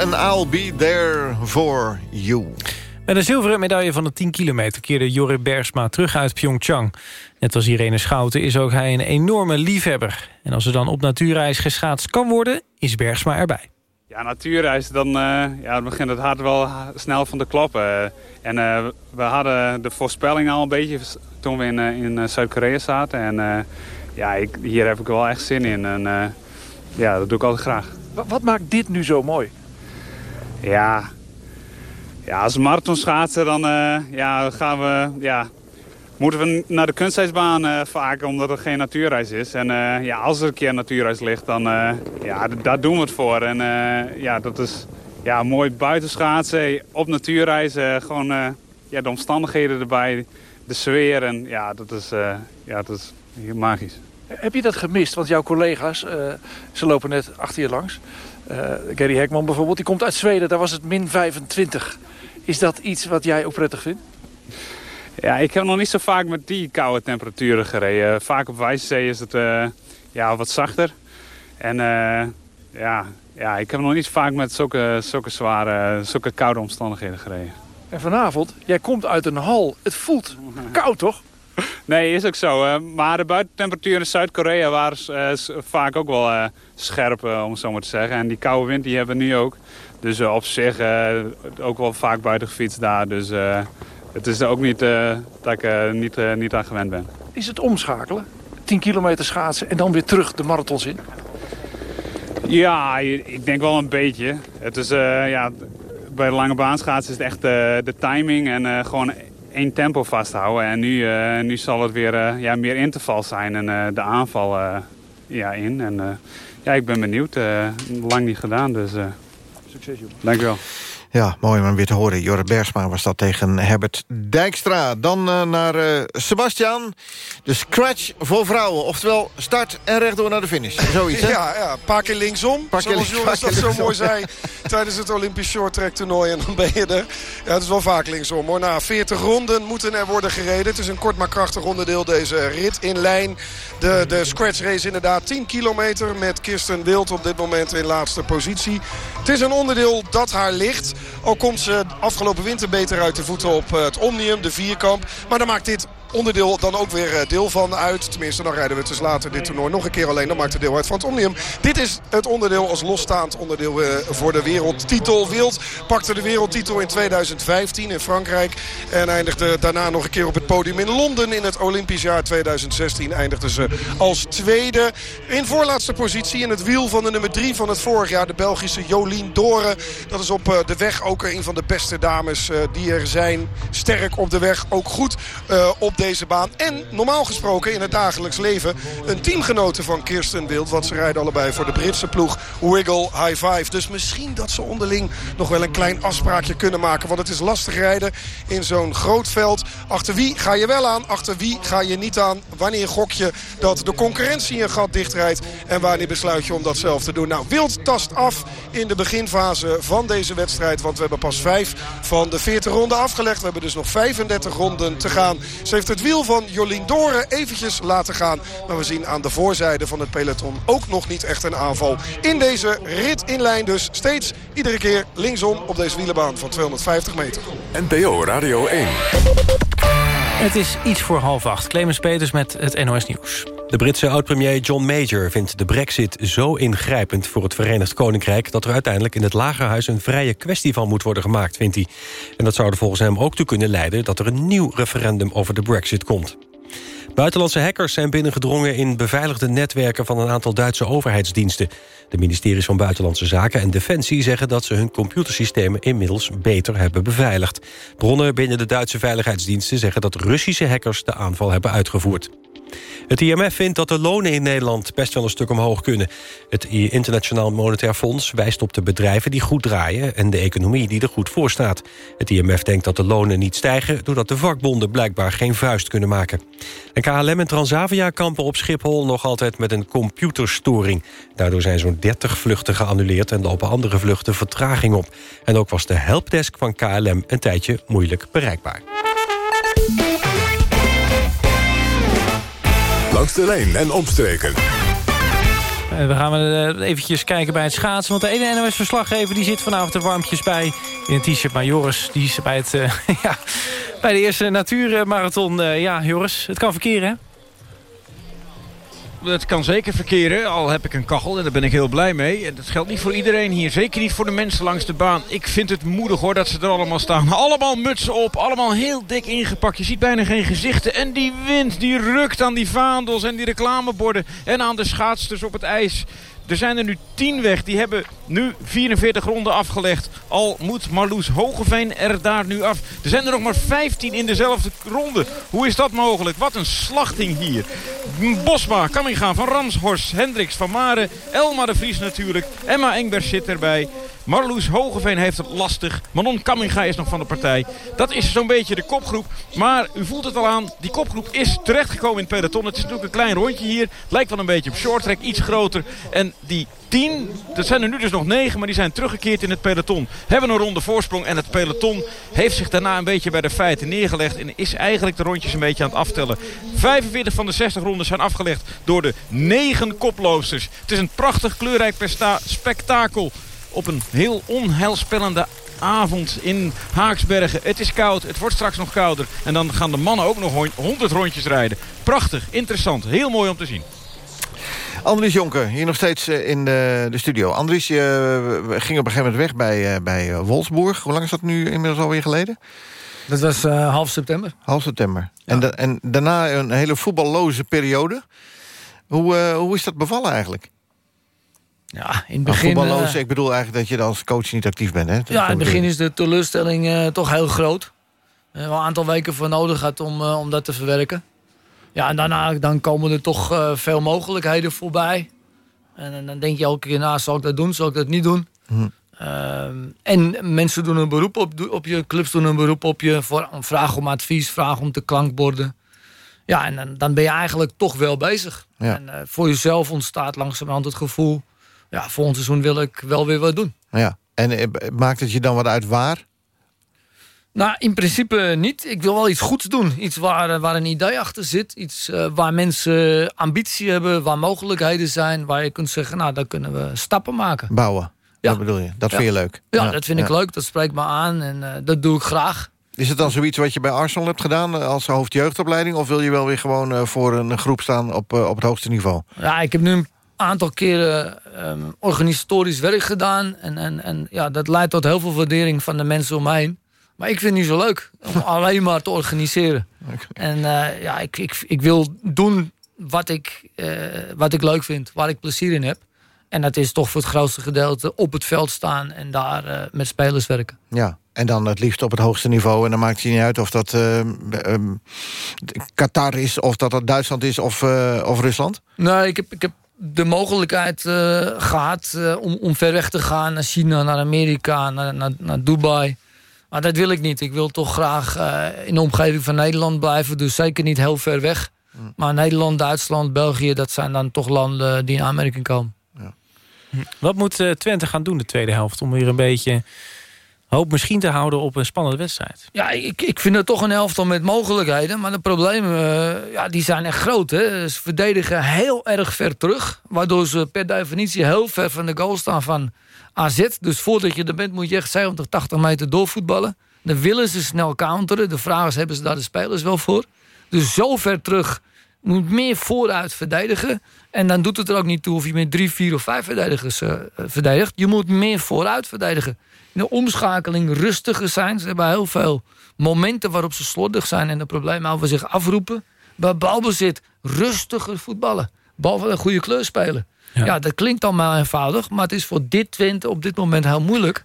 En I'll be there for you. Met een zilveren medaille van de 10 kilometer... keerde Jorrit Bergsma terug uit Pyeongchang. Net als Irene Schouten is ook hij een enorme liefhebber. En als er dan op natuurreis geschaatst kan worden... is Bergsma erbij. Ja, natuurreis, dan, uh, ja, begint het hart wel snel van te kloppen. En uh, we hadden de voorspelling al een beetje toen we in, in Zuid-Korea zaten. En ja, ik, hier heb ik wel echt zin in. En ja, dat doe ik altijd graag. Wat maakt dit nu zo mooi? Ja, ja als marathonschaatser dan ja, gaan we... Ja, moeten we naar de kunstijsbaan uh, vaak, omdat er geen natuurreis is. En uh, ja, als er een keer een natuurreis ligt, dan ja, daar doen we het voor. En ja, dat is ja, mooi buitenschaatsen, op natuurreizen, gewoon ja, de omstandigheden erbij, de sfeer. En ja, dat is, ja, dat is magisch. Heb je dat gemist? Want jouw collega's, ze lopen net achter je langs. Gary Hekman bijvoorbeeld, die komt uit Zweden, daar was het min 25. Is dat iets wat jij ook prettig vindt? Ja, ik heb nog niet zo vaak met die koude temperaturen gereden. Vaak op Wijzee is het uh, ja, wat zachter. En uh, ja, ja, ik heb nog niet vaak met zulke, zulke zware, zulke koude omstandigheden gereden. En vanavond, jij komt uit een hal. Het voelt koud, toch? Nee, is ook zo. Uh, maar de buitentemperaturen in Zuid-Korea waren vaak ook wel scherp, om het zo maar te zeggen. En die koude wind die hebben we nu ook. Dus op zich ook wel vaak buiten gefietst daar. Dus het is ook niet dat ik er niet, niet aan gewend ben. Is het omschakelen? 10 kilometer schaatsen en dan weer terug de marathons in? Ja, ik denk wel een beetje. Het is, ja, bij de lange baan schaatsen is het echt de timing en gewoon één tempo vasthouden. En nu, nu zal het weer ja, meer interval zijn en de aanval ja, in. En ja, ik ben benieuwd. lang niet gedaan, dus... Succes, jongen. Dankjewel. Ja, mooi om weer te horen. Jorre Bergsma was dat tegen Herbert Dijkstra. Dan uh, naar uh, Sebastian. De scratch voor vrouwen. Oftewel start en rechtdoor naar de finish. Zoiets, hè? Ja, ja een paar keer linksom. Paar zoals Joris dat linksom. zo mooi zei tijdens het Olympisch Short Track toernooi. En dan ben je er. Ja, het is wel vaak linksom hoor. Na 40 ronden moeten er worden gereden. Het is een kort maar krachtig onderdeel deze rit in lijn. De, de scratch race inderdaad 10 kilometer met Kirsten Wild op dit moment in laatste positie. Het is een onderdeel dat haar ligt. Al komt ze afgelopen winter beter uit de voeten op het Omnium, de vierkamp. Maar dan maakt dit onderdeel dan ook weer deel van uit. Tenminste, dan rijden we dus later dit toernooi nog een keer alleen. Dan maakt het deel uit van het Omnium. Dit is het onderdeel als losstaand onderdeel voor de wereldtitel. Wild pakte de wereldtitel in 2015 in Frankrijk. En eindigde daarna nog een keer op het podium in Londen. In het Olympisch jaar 2016 eindigde ze als tweede. In voorlaatste positie in het wiel van de nummer 3 van het vorig jaar. De Belgische Jolien Doren. Dat is op de weg ook een van de beste dames die er zijn. Sterk op de weg. Ook goed op deze baan. En normaal gesproken in het dagelijks leven een teamgenote van Kirsten Wild. Want ze rijden allebei voor de Britse ploeg Wiggle High Five. Dus misschien dat ze onderling nog wel een klein afspraakje kunnen maken. Want het is lastig rijden in zo'n groot veld. Achter wie ga je wel aan? Achter wie ga je niet aan? Wanneer gok je dat de concurrentie een gat dichtrijdt? En wanneer besluit je om dat zelf te doen? Nou, Wild tast af in de beginfase van deze wedstrijd. Want we hebben pas vijf van de 40 ronden afgelegd. We hebben dus nog 35 ronden te gaan. Ze heeft het wiel van Jolien Doren eventjes laten gaan. Maar we zien aan de voorzijde van het peloton ook nog niet echt een aanval. In deze rit in lijn dus steeds iedere keer linksom op deze wielenbaan van 250 meter. NPO Radio 1. Het is iets voor half acht. Clemens Peters met het NOS Nieuws. De Britse oud-premier John Major vindt de brexit zo ingrijpend voor het Verenigd Koninkrijk... dat er uiteindelijk in het Lagerhuis een vrije kwestie van moet worden gemaakt, vindt hij. En dat zou er volgens hem ook toe kunnen leiden dat er een nieuw referendum over de brexit komt. Buitenlandse hackers zijn binnengedrongen in beveiligde netwerken van een aantal Duitse overheidsdiensten. De ministeries van Buitenlandse Zaken en Defensie zeggen dat ze hun computersystemen inmiddels beter hebben beveiligd. Bronnen binnen de Duitse veiligheidsdiensten zeggen dat Russische hackers de aanval hebben uitgevoerd. Het IMF vindt dat de lonen in Nederland best wel een stuk omhoog kunnen. Het Internationaal Monetair Fonds wijst op de bedrijven die goed draaien... en de economie die er goed voor staat. Het IMF denkt dat de lonen niet stijgen... doordat de vakbonden blijkbaar geen vuist kunnen maken. En KLM en Transavia kampen op Schiphol nog altijd met een computerstoring. Daardoor zijn zo'n 30 vluchten geannuleerd... en lopen andere vluchten vertraging op. En ook was de helpdesk van KLM een tijdje moeilijk bereikbaar. Langs de lijn en omstreken. en we gaan eh, eventjes kijken bij het schaatsen. Want de ene NOS-verslaggever die zit vanavond er warmpjes bij. In een t-shirt, maar Joris die is bij, het, eh, ja, bij de eerste natuurmarathon. Eh, ja, Joris, het kan verkeren, hè? Het kan zeker verkeren, al heb ik een kachel en daar ben ik heel blij mee. En dat geldt niet voor iedereen hier, zeker niet voor de mensen langs de baan. Ik vind het moedig hoor dat ze er allemaal staan. Allemaal mutsen op, allemaal heel dik ingepakt. Je ziet bijna geen gezichten. En die wind die rukt aan die vaandels en die reclameborden en aan de schaatsters op het ijs. Er zijn er nu 10 weg. Die hebben nu 44 ronden afgelegd. Al moet Marloes Hogeveen er daar nu af. Er zijn er nog maar 15 in dezelfde ronde. Hoe is dat mogelijk? Wat een slachting hier. Bosma, Kamminga, Van Ramshorst, Hendricks, Van Maren, Elma de Vries natuurlijk. Emma Engbers zit erbij. Marloes Hogeveen heeft het lastig. Manon Kamminga is nog van de partij. Dat is zo'n beetje de kopgroep. Maar u voelt het al aan. Die kopgroep is terechtgekomen in het peloton. Het is natuurlijk een klein rondje hier. Lijkt wel een beetje op short track. Iets groter. En die 10, dat zijn er nu dus nog 9, maar die zijn teruggekeerd in het peloton. Hebben een ronde voorsprong en het peloton heeft zich daarna een beetje bij de feiten neergelegd. En is eigenlijk de rondjes een beetje aan het aftellen. 45 van de 60 rondes zijn afgelegd door de 9 koploosters. Het is een prachtig kleurrijk spektakel op een heel onheilspellende avond in Haaksbergen. Het is koud, het wordt straks nog kouder. En dan gaan de mannen ook nog 100 rondjes rijden. Prachtig, interessant, heel mooi om te zien. Andries Jonker, hier nog steeds eh, in de, de studio. Andries, je eh, ging op een gegeven moment weg bij, eh, bij Wolfsburg. Hoe lang is dat nu inmiddels alweer geleden? Dat was uh, half september. Half september. En, da en daarna een hele voetballoze periode. Hoe, uh, hoe is dat bevallen eigenlijk? Ja, in het begin... Voetballoos, ik bedoel eigenlijk dat je als coach niet actief bent, hè? Dat ja, in het begin is de teleurstelling uh, toch heel groot. Er wel een aantal weken voor nodig gehad om, om dat te verwerken. Ja, en daarna dan komen er toch uh, veel mogelijkheden voorbij. En, en, dan denk je elke keer, nou, zal ik dat doen, zal ik dat niet doen? Hm. Uh, en mensen doen een beroep op, op je, clubs doen een beroep op je... voor vragen om advies, vragen om te klankborden. Ja, en dan, dan ben je eigenlijk toch wel bezig. Ja. En uh, voor jezelf ontstaat langzamerhand het gevoel... ja, volgend seizoen wil ik wel weer wat doen. Ja. En eh, maakt het je dan wat uit waar? Nou, in principe niet. Ik wil wel iets goeds doen. Iets waar, waar een idee achter zit. Iets uh, waar mensen ambitie hebben, waar mogelijkheden zijn. Waar je kunt zeggen, nou, daar kunnen we stappen maken. Bouwen, ja. dat bedoel je? Dat ja. vind je leuk? Ja, ja. dat vind ik leuk. Dat spreekt me aan en uh, dat doe ik graag. Is het dan zoiets wat je bij Arsenal hebt gedaan eh, als hoofdjeugdopleiding? Of wil je wel weer gewoon voor een groep staan op, op het hoogste niveau? Ja, ik heb nu een aantal keren um, organisatorisch werk gedaan. En, en, en ja, dat leidt tot heel veel waardering van de mensen om mij heen. Maar ik vind het niet zo leuk om alleen maar te organiseren. Okay. En uh, ja, ik, ik, ik wil doen wat ik, uh, wat ik leuk vind, waar ik plezier in heb. En dat is toch voor het grootste gedeelte op het veld staan en daar uh, met spelers werken. Ja, en dan het liefst op het hoogste niveau. En dan maakt het niet uit of dat um, Qatar is, of dat dat Duitsland is of, of Rusland? Nee, ik heb, ik heb de mogelijkheid gehad om, om ver weg te gaan naar China, naar Amerika, naar, naar, naar Dubai. Maar dat wil ik niet. Ik wil toch graag uh, in de omgeving van Nederland blijven. Dus zeker niet heel ver weg. Mm. Maar Nederland, Duitsland, België... dat zijn dan toch landen die in aanmerking komen. Ja. Wat moet uh, Twente gaan doen de tweede helft... om weer een beetje hoop misschien te houden op een spannende wedstrijd? Ja, ik, ik vind het toch een elftal met mogelijkheden. Maar de problemen uh, ja, die zijn echt groot. Hè. Ze verdedigen heel erg ver terug. Waardoor ze per definitie heel ver van de goal staan van... AZ. Dus voordat je er bent moet je echt 70, 80 meter doorvoetballen. Dan willen ze snel counteren. De vraag is, hebben ze daar de spelers wel voor? Dus zo ver terug moet meer vooruit verdedigen. En dan doet het er ook niet toe of je met drie, vier of vijf verdedigers uh, verdedigt. Je moet meer vooruit verdedigen. In de omschakeling rustiger zijn. Ze hebben heel veel momenten waarop ze slordig zijn... en de problemen over zich afroepen. Bij balbezit rustiger voetballen. Behalve een goede kleur spelen. Ja. ja. dat klinkt allemaal eenvoudig, maar het is voor dit Twente op dit moment heel moeilijk.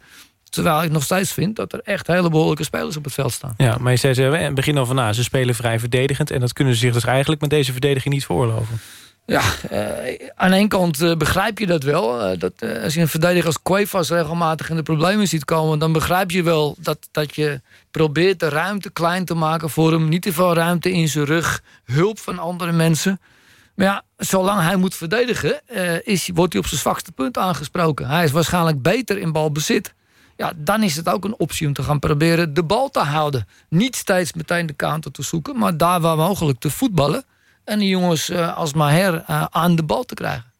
Terwijl ik nog steeds vind dat er echt hele behoorlijke spelers op het veld staan. Ja, maar je zei ze begin al van, nou, ze spelen vrij verdedigend... en dat kunnen ze zich dus eigenlijk met deze verdediging niet veroorloven. Ja, eh, aan de kant uh, begrijp je dat wel. Uh, dat, als je een verdediger als Cuevas regelmatig in de problemen ziet komen... dan begrijp je wel dat, dat je probeert de ruimte klein te maken voor hem. Niet te veel ruimte in zijn rug. Hulp van andere mensen. Maar ja, zolang hij moet verdedigen, is, wordt hij op zijn zwakste punt aangesproken. Hij is waarschijnlijk beter in balbezit. Ja, dan is het ook een optie om te gaan proberen de bal te houden. Niet steeds meteen de counter te zoeken, maar daar waar mogelijk te voetballen. En die jongens uh, als Maher uh, aan de bal te krijgen.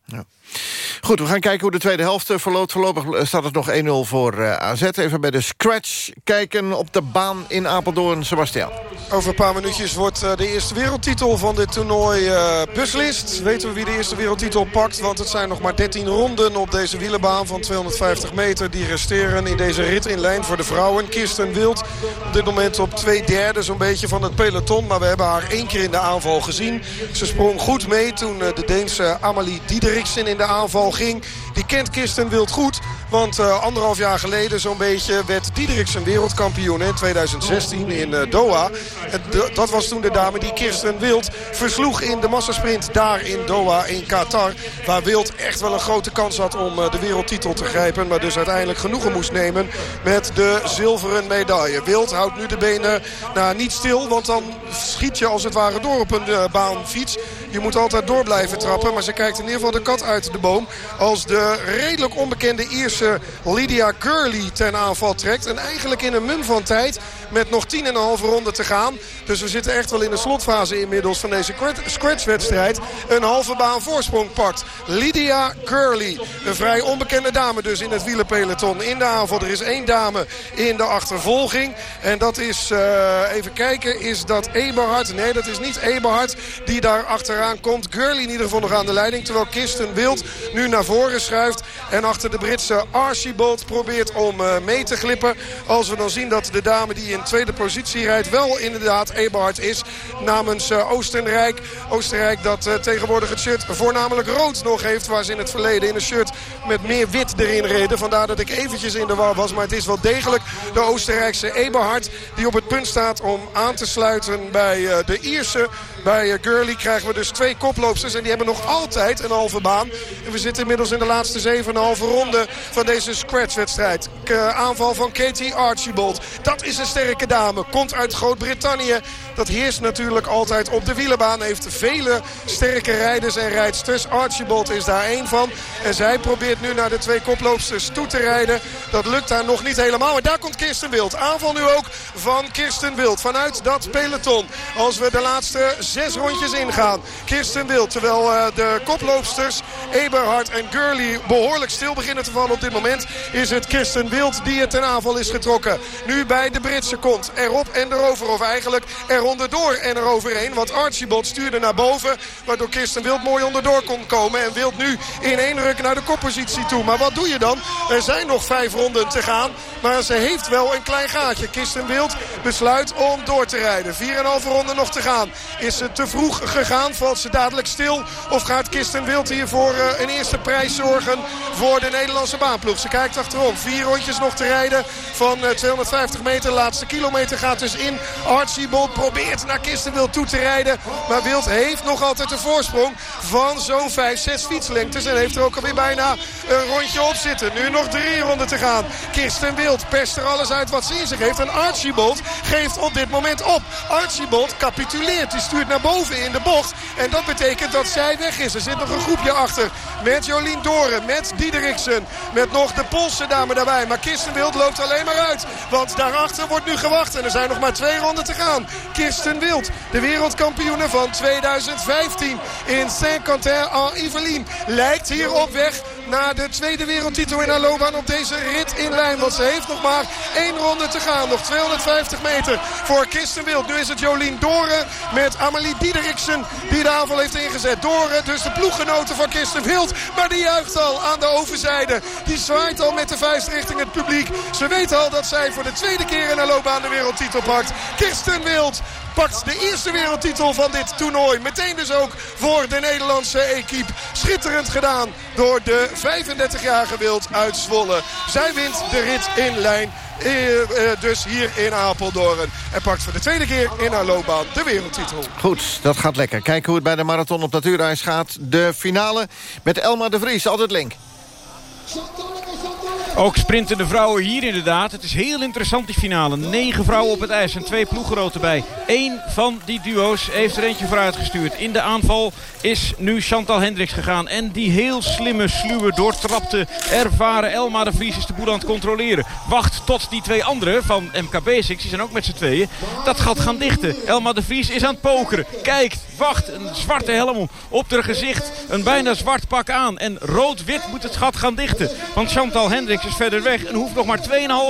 Goed, we gaan kijken hoe de tweede helft eh, verloopt. Voorlopig eh, staat het nog 1-0 voor eh, AZ. Even bij de scratch kijken op de baan in Apeldoorn. Sebastian. Over een paar minuutjes wordt de eerste wereldtitel van dit toernooi eh, beslist. Weten we wie de eerste wereldtitel pakt. Want het zijn nog maar 13 ronden op deze wielenbaan van 250 meter. Die resteren in deze rit in lijn voor de vrouwen. Kirsten Wild op dit moment op twee derde zo'n beetje van het peloton. Maar we hebben haar één keer in de aanval gezien. Ze sprong goed mee toen de Deense Amalie Diederiksen in de aanval ging. Die kent Kirsten Wild goed. Want eh, anderhalf jaar geleden zo'n beetje werd Diederiksen wereldkampioen in 2016 in eh, Doha. En dat was toen de dame die Kirsten Wild versloeg in de massasprint daar in Doha in Qatar. Waar Wild echt wel een grote kans had om eh, de wereldtitel te grijpen. Maar dus uiteindelijk genoegen moest nemen met de zilveren medaille. Wild houdt nu de benen nou, niet stil. Want dan schiet je als het ware door op een baanfiets. Je moet altijd door blijven trappen. Maar ze kijkt in ieder geval de kat uit de boom. Als de redelijk onbekende Ierse Lydia Gurley ten aanval trekt. En eigenlijk in een mum van tijd met nog 10,5 ronden te gaan. Dus we zitten echt wel in de slotfase inmiddels van deze scratch-wedstrijd. Een halve baan voorsprong pakt. Lydia Gurley. Een vrij onbekende dame dus in het wielerpeloton. In de aanval. Er is één dame in de achtervolging. En dat is, eh, even kijken, is dat Eberhard? Nee, dat is niet Eberhard die daar achteraan komt. Gurley in ieder geval nog aan de leiding. Terwijl Kirsten Wild nu naar voren schuift. En achter de Britse Archibald probeert om eh, mee te glippen. Als we dan zien dat de dame die in tweede positie rijdt wel inderdaad Eberhard is. Namens eh, Oostenrijk. Oostenrijk dat eh, tegenwoordig het shirt voornamelijk rood nog heeft. Waar ze in het verleden in een shirt met meer wit erin reden. Vandaar dat ik eventjes in de war was. Maar het is wel degelijk de Oostenrijkse Eberhard. Die op het punt staat om aan te sluiten bij de Ierse. Bij Gurley krijgen we dus twee koploopsters. En die hebben nog altijd een halve baan. En we zitten inmiddels in de laatste 7,5 ronde van deze scratch-wedstrijd. K- Aanval van Katie Archibald. Dat is een sterke dame. Komt uit Groot-Brittannië. Dat heerst natuurlijk altijd op de wielenbaan. Heeft vele sterke rijders en rijdsters. Archibald is daar één van. En zij probeert nu naar de twee koploopsters toe te rijden. Dat lukt haar nog niet helemaal. Maar daar komt Kirsten Wild. Aanval nu ook van Kirsten Wild. Vanuit dat peloton. Als we de laatste zes rondjes ingaan. Kirsten Wild. Terwijl eh, de koploopsters Eberhard en Gurley behoorlijk stil beginnen te vallen op dit moment. Is het Kirsten Wild die het ten aanval is getrokken. Nu bij de Britse komt. Erop en erover. Of eigenlijk eronderdoor en eroverheen. Want Archibald stuurde naar boven. Waardoor Kirsten Wild mooi onderdoor kon komen. En Wild nu in één ruk naar de koppositie toe. Maar wat doe je dan? Er zijn nog vijf ronden te gaan. Maar ze heeft wel een klein gaatje. Kirsten Wild besluit om door te rijden. 4,5 ronden nog te gaan. Is ze te vroeg gegaan? Valt ze dadelijk stil? Of gaat Kirsten Wild hier voor eh, een eerste prijs zorgen voor de Nederlandse baanploeg? Ze kijkt achterom. Vier rondjes nog te rijden van eh, 250 meter. De laatste kilometer gaat dus in. Archibald probeert naar Kirsten Wild toe te rijden. Maar Wild heeft nog altijd een voorsprong van zo'n 5, 6 fietslengtes. En heeft er ook alweer bijna een rondje op zitten. Nu nog drie ronden te gaan. Kirsten Wild perst er alles uit wat ze in zich heeft. En Archibald geeft op dit moment op. Archibald capituleert. Die stuurt naar boven in de bocht. En dat betekent dat zij weg is. Er zit nog een groepje achter. Met Jolien Doren, met Diederiksen. Met nog de Poolse dame daarbij. Maar Kirsten Wild loopt alleen maar uit. Want daarachter wordt nu gewacht. En er zijn nog maar twee ronden te gaan. Kirsten Wild, de wereldkampioene van 2015 in Saint-Quentin-en-Yvelines. Lijkt hier op weg naar de tweede wereldtitel in haar loopbaan op deze rit in lijn. Want ze heeft nog maar één ronde te gaan. Nog 250 meter voor Kirsten Wild. Nu is het Jolien Doren met Amelie Diederiksen die de aanval heeft ingezet. Doren, dus de ploeggenoten van Kirsten Wild. Maar die juicht al aan de overzijde. Die zwaait al met de vuist richting het publiek. Ze weet al dat zij voor de tweede keer in haar loopbaan de wereldtitel pakt. Kirsten Wild pakt de eerste wereldtitel van dit toernooi. Meteen dus ook voor de Nederlandse equipe. Schitterend gedaan door de 35-jarige Wild uit Zwolle. Zij wint de rit in lijn. eh, eh, dus hier in Apeldoorn. En pakt voor de tweede keer in haar loopbaan de wereldtitel. Goed, dat gaat lekker. Kijken hoe het bij de marathon op natuurreis gaat. De finale met Elma de Vries. Altijd link. Ook sprintende vrouwen hier inderdaad. Het is heel interessant die finale. Negen vrouwen op het ijs en twee ploeggenoten bij. Eén van die duo's heeft er eentje vooruit gestuurd. In de aanval is nu Chantal Hendricks gegaan. En die heel slimme, sluwe, doortrapte, ervaren Elma de Vries is de boel aan het controleren. Wacht tot die twee anderen van MK Basics, die zijn ook met z'n tweeën, dat gat gaan dichten. Elma de Vries is aan het pokeren. Kijkt, wacht, een zwarte helm op haar gezicht. Een bijna zwart pak aan. En rood-wit moet het gat gaan dichten. Want Chantal Hendricks verder weg en hoeft nog maar 2,5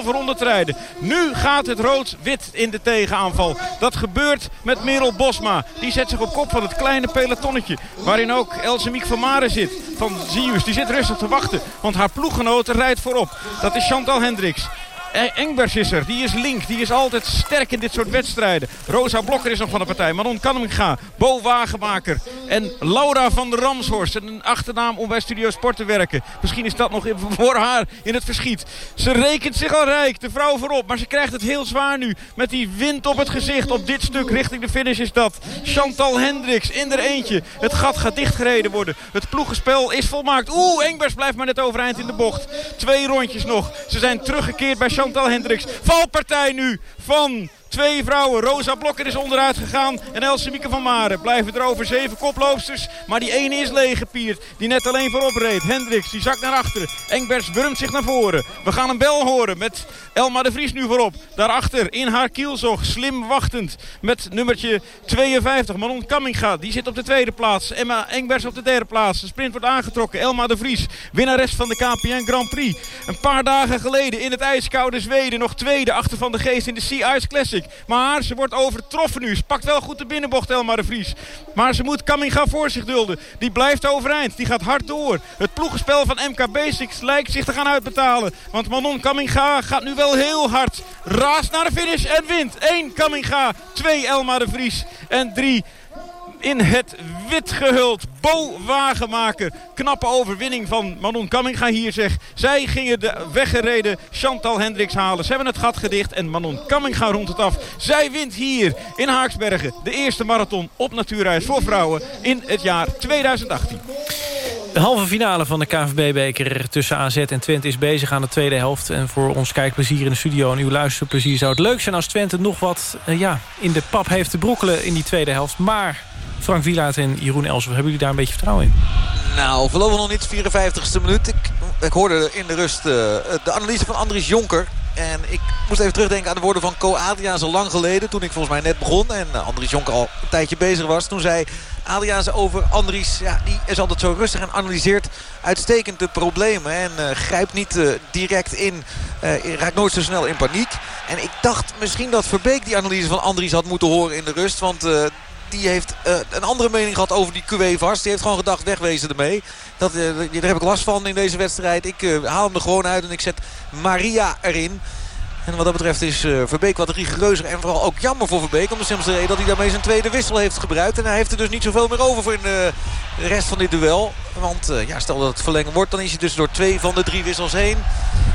ronde te rijden. Nu gaat het rood-wit in de tegenaanval. Dat gebeurt met Merel Bosma. Die zet zich op kop van het kleine pelotonnetje. Waarin ook Elsemiek van Maren zit. Van Zius. Die zit rustig te wachten. Want haar ploeggenote rijdt voorop. Dat is Chantal Hendricks. Eh, Engbers is er, die is link, die is altijd sterk in dit soort wedstrijden. Rosa Blokker is nog van de partij, Manon Kanninga, Bo Wagenmaker en Laura van der Ramshorst. Een achternaam om bij Studio Sport te werken. Misschien is dat nog voor haar in het verschiet. Ze rekent zich al rijk, de vrouw voorop, maar ze krijgt het heel zwaar nu. Met die wind op het gezicht op dit stuk richting de finish is dat. Chantal Hendricks in er eentje. Het gat gaat dichtgereden worden. Het ploegenspel is volmaakt. Oeh, Engbers blijft maar net overeind in de bocht. Twee rondjes nog. Ze zijn teruggekeerd bij Chantal Hendricks. Valpartij nu van twee vrouwen. Rosa Blokker is onderuit gegaan. En Elsemieke van Maren blijven er over. Zeven koploopsters. Maar die ene is leeggepierd. Die net alleen voorop reed. Hendricks die zakt naar achteren. Engbers wurmt zich naar voren. We gaan een bel horen met Elma de Vries nu voorop. Daarachter in haar kielzog. Slim wachtend. Met nummertje 52. Manon Kamminga. Die zit op de tweede plaats. Emma Engbers op de derde plaats. De sprint wordt aangetrokken. Elma de Vries. Winnares van de KPN Grand Prix. Een paar dagen geleden in het ijskoude Zweden. Nog tweede achter van de geest in de Sea Ice Classic. Maar ze wordt overtroffen nu. Ze pakt wel goed de binnenbocht Elma de Vries. Maar ze moet Kamminga voor zich dulden. Die blijft overeind. Die gaat hard door. Het ploegenspel van MK Basics lijkt zich te gaan uitbetalen. Want Manon Kamminga gaat nu wel heel hard. Raast naar de finish en wint. 1 Kamminga, 2 Elma de Vries en 3 in het wit gehuld. Bo Wagenmaker. Knappe overwinning van Manon Kamminga hier zeg. Zij gingen de weggereden Chantal Hendricks halen. Ze hebben het gat gedicht en Manon Kamminga rond het af. Zij wint hier in Haaksbergen de eerste marathon op natuurreis voor vrouwen in het jaar 2018. De halve finale van de KNVB-beker tussen AZ en Twente is bezig aan de tweede helft. En voor ons kijkplezier in de studio en uw luisterplezier zou het leuk zijn als Twente nog wat eh, ja, in de pap heeft te brokkelen in die tweede helft. Maar Frank Wielaert en Jeroen Elser, hebben jullie daar een beetje vertrouwen in? Nou, voorlopig nog niet. 54ste minuut. Ik, ik hoorde in de rust eh, de analyse van Andries Jonker. En ik moest even terugdenken aan de woorden van Co Adriaanse lang geleden. Toen ik volgens mij net begon. En Andries Jonker al een tijdje bezig was. Toen zei Adriaanse over Andries. Ja, die is altijd zo rustig en analyseert uitstekend de problemen. En uh, grijpt niet uh, direct in. Raakt nooit zo snel in paniek. En ik dacht misschien dat Verbeek die analyse van Andries had moeten horen in de rust. Want die heeft uh, een andere mening gehad over die QE vast. Die heeft gewoon gedacht wegwezen ermee. Dat, uh, daar heb ik last van in deze wedstrijd. Ik uh, haal hem er gewoon uit en ik zet Maria erin. En wat dat betreft is uh, Verbeek wat rigoureuzer. En vooral ook jammer voor Verbeek. Om de simpelste reden dat hij daarmee zijn tweede wissel heeft gebruikt. En hij heeft er dus niet zoveel meer over voor in de rest van dit duel. Want uh, ja, stel dat het verlengen wordt. Dan is hij dus door twee van de drie wissels heen.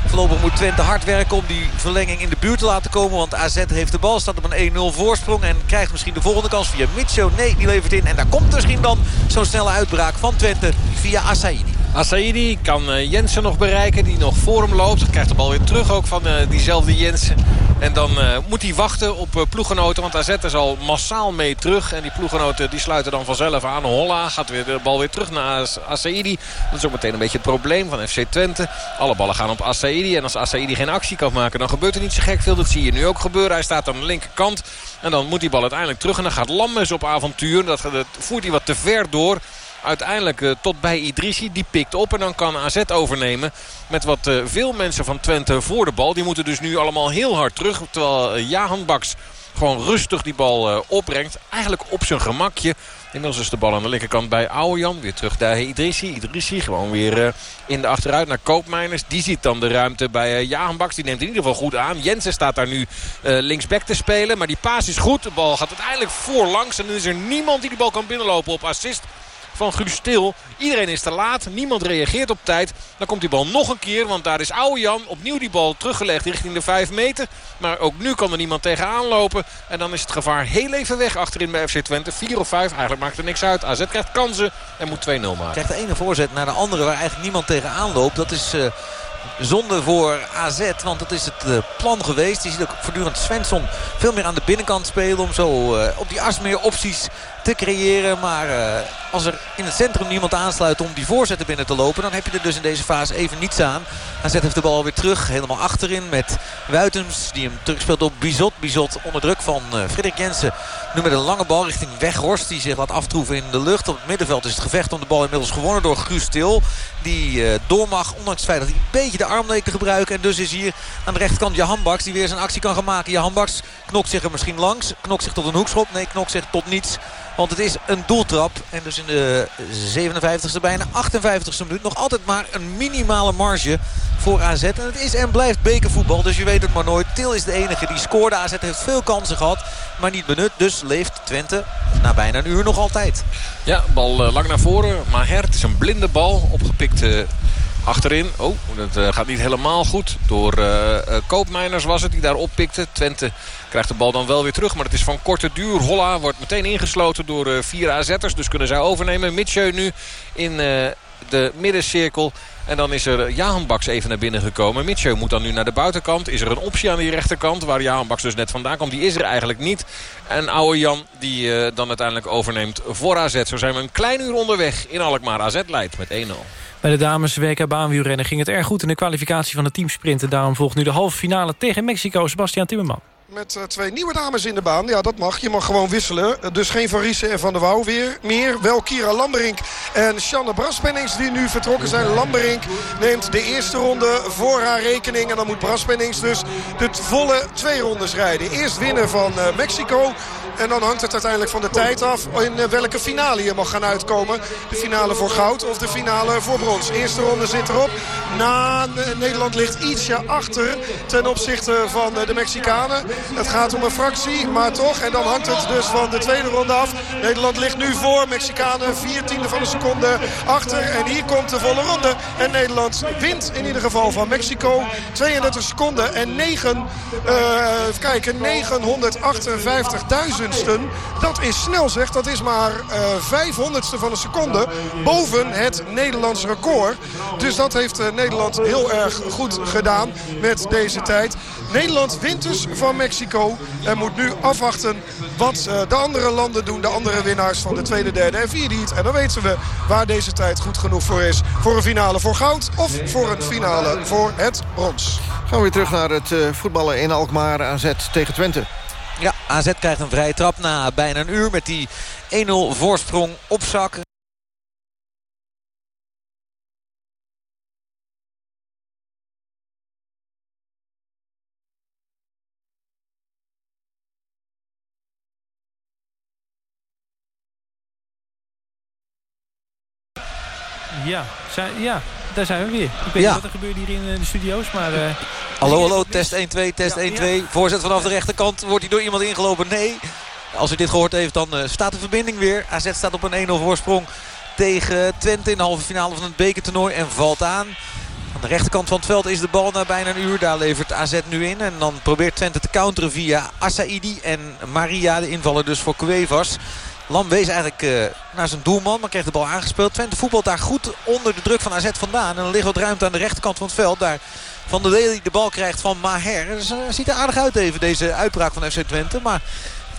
Voorlopig moet Twente hard werken om die verlenging in de buurt te laten komen. Want AZ heeft de bal, staat op een 1-0 voorsprong. En krijgt misschien de volgende kans via Mitcho. Nee, die levert in. En daar komt misschien dan zo'n snelle uitbraak van Twente via Asaidi. Asaidi kan uh, Jensen nog bereiken, die nog voor hem loopt. Krijgt de bal weer terug ook van uh, diezelfde Jensen. En dan uh, moet hij wachten op ploeggenoten, want AZ is al massaal mee terug. En die ploeggenoten die sluiten dan vanzelf aan. Holla gaat weer de bal weer terug naar Asaidi. Dat is ook meteen een beetje het probleem van FC Twente. Alle ballen gaan op Asaidi. En als Asaidi geen actie kan maken, dan gebeurt er niet zo gek veel. Dat zie je nu ook gebeuren. Hij staat aan de linkerkant. En dan moet die bal uiteindelijk terug. En dan gaat Lammers op avontuur. Dat voert hij wat te ver door uiteindelijk uh, tot bij Idrissi. Die pikt op en dan kan AZ overnemen. Met wat uh, veel mensen van Twente voor de bal. Die moeten dus nu allemaal heel hard terug. Terwijl uh, Jahan Baks gewoon rustig die bal opbrengt. Eigenlijk op zijn gemakje. Inmiddels is de bal aan de linkerkant bij Ouwejan. Weer terug bij Idrissi. Idrissi gewoon weer in de achteruit naar Koopmeiners. Die ziet dan de ruimte bij Jahan Baks. Die neemt in ieder geval goed aan. Jensen staat daar nu linksback te spelen. Maar die paas is goed. De bal gaat uiteindelijk voorlangs. En dan is er niemand die die bal kan binnenlopen op assist van Guus Stil. Iedereen is te laat. Niemand reageert op tijd. Dan komt die bal nog een keer. Want daar is oude Jan opnieuw die bal teruggelegd richting de 5 meter. Maar ook nu kan er niemand tegenaan lopen. En dan is het gevaar heel even weg achterin bij FC Twente. 4 of 5. Eigenlijk maakt er niks uit. AZ krijgt kansen en moet 2-0 maken. Krijgt de ene voorzet naar de andere waar eigenlijk niemand tegenaan loopt. Dat is... Uh zonde voor AZ. Want dat is het uh, plan geweest. Je ziet ook voortdurend Svensson veel meer aan de binnenkant spelen. Om zo uh, op die as meer opties te creëren. Maar uh, als er in het centrum niemand aansluit om die voorzetten binnen te lopen... dan heb je er dus in deze fase even niets aan. AZ heeft de bal weer terug. Helemaal achterin met Wuitems. Die hem terugspeelt op Bizot. Bizot onder druk van uh, Frederik Jensen. Nu met een lange bal richting Weghorst. Die zich laat aftroeven in de lucht. Op het middenveld is het gevecht om de bal inmiddels gewonnen door Guus Stil. Die uh, door mag. Ondanks het feit dat hij een beetje de arm leek te gebruiken. En dus is hier aan de rechterkant Jahan Baks. Die weer zijn actie kan gaan maken. Jahan Baks knokt zich er misschien langs. Knokt zich tot een hoekschop. Nee, knokt zich tot niets. Want het is een doeltrap. En dus in de 57ste, bijna 58ste minuut. Nog altijd maar een minimale marge voor AZ. En het is en blijft bekervoetbal. Dus je weet het maar nooit. Til is de enige die scoorde. AZ heeft veel kansen gehad. Maar niet benut. Dus leeft Twente na bijna een uur nog altijd. Ja, bal uh, lang naar voren. Maar het is een blinde bal. Opgepikt uh, achterin. Oh, dat uh, gaat niet helemaal goed. Door uh, Koopmeiners was het die daar oppikte. Twente krijgt de bal dan wel weer terug. Maar het is van korte duur. Holla wordt meteen ingesloten door uh, vier AZ'ers. Dus kunnen zij overnemen. Mitchell nu in de middencirkel. En dan is er Jahan Baks even naar binnen gekomen. Mitchell moet dan nu naar de buitenkant. Is er een optie aan die rechterkant waar Jahan Baks dus net vandaan komt. Die is er eigenlijk niet. En oude Jan die uh, dan uiteindelijk overneemt voor AZ. Zo zijn we een klein uur onderweg in Alkmaar. AZ leidt met 1-0. Bij de dames WK baanwielrennen ging het erg goed in de kwalificatie van de teamsprint. En daarom volgt nu de halve finale tegen Mexico. Sebastian Timmerman. Met uh, twee nieuwe dames in de baan. Ja, dat mag. Je mag gewoon wisselen. Uh, dus geen Van Riesen en Van der Wouw weer meer. Wel Kira Lamberink en Sjanne Braspennings die nu vertrokken zijn. Lamberink neemt de eerste ronde voor haar rekening. En dan moet Braspennings dus de volle twee rondes rijden. Eerst winnen van uh, Mexico. En dan hangt het uiteindelijk van de tijd af in welke finale je mag gaan uitkomen. De finale voor goud of de finale voor brons. Eerste ronde zit erop. Na, Nederland ligt ietsje achter ten opzichte van de Mexicanen. Het gaat om een fractie, maar toch. En dan hangt het dus van de tweede ronde af. Nederland ligt nu voor. Mexicanen vier tiende van een seconde achter. En hier komt de volle ronde. En Nederland wint in ieder geval van Mexico. 32 seconden en 9, uh, even kijken, 958.000ste. Dat is snel zeg. Dat is maar uh, 500ste van een seconde boven het Nederlands record. Dus dat heeft uh, Nederland heel erg goed gedaan met deze tijd. Nederland wint dus van Mexico. En moet nu afwachten wat uh, de andere landen doen. De andere winnaars van de tweede, derde en vierde heat. En dan weten we waar deze tijd goed genoeg voor is. Voor een finale voor goud of voor een finale voor het brons. Gaan we weer terug naar het uh, voetballen in Alkmaar. AZ tegen Twente. Ja, AZ krijgt een vrije trap na bijna een uur met die 1-0 voorsprong op zak. Ja, zijn, ja, daar zijn we weer. Ik weet Ja. niet wat er gebeurde hier in eh, de studio's, maar... eh, Hallo, hallo, test 1-2, test 1-2. Voorzet vanaf de rechterkant. Wordt hij door iemand ingelopen? Nee. Als u dit gehoord heeft, dan eh, staat de verbinding weer. AZ staat op een 1-0 voorsprong tegen Twente in de halve finale van het bekertoernooi. En valt aan. Aan de rechterkant van het veld is de bal na bijna een uur. Daar levert AZ nu in. En dan probeert Twente te counteren via Assaidi en Maria. De invaller dus voor Cuevas. Lam wees eigenlijk eh, naar zijn doelman, maar kreeg de bal aangespeeld. Twente voetbalt daar goed onder de druk van AZ vandaan. En er ligt wat ruimte aan de rechterkant van het veld. Daar Van der Lely de bal krijgt van Maher. Dus, uh, ziet er aardig uit even, deze uitbraak van FC Twente. Maar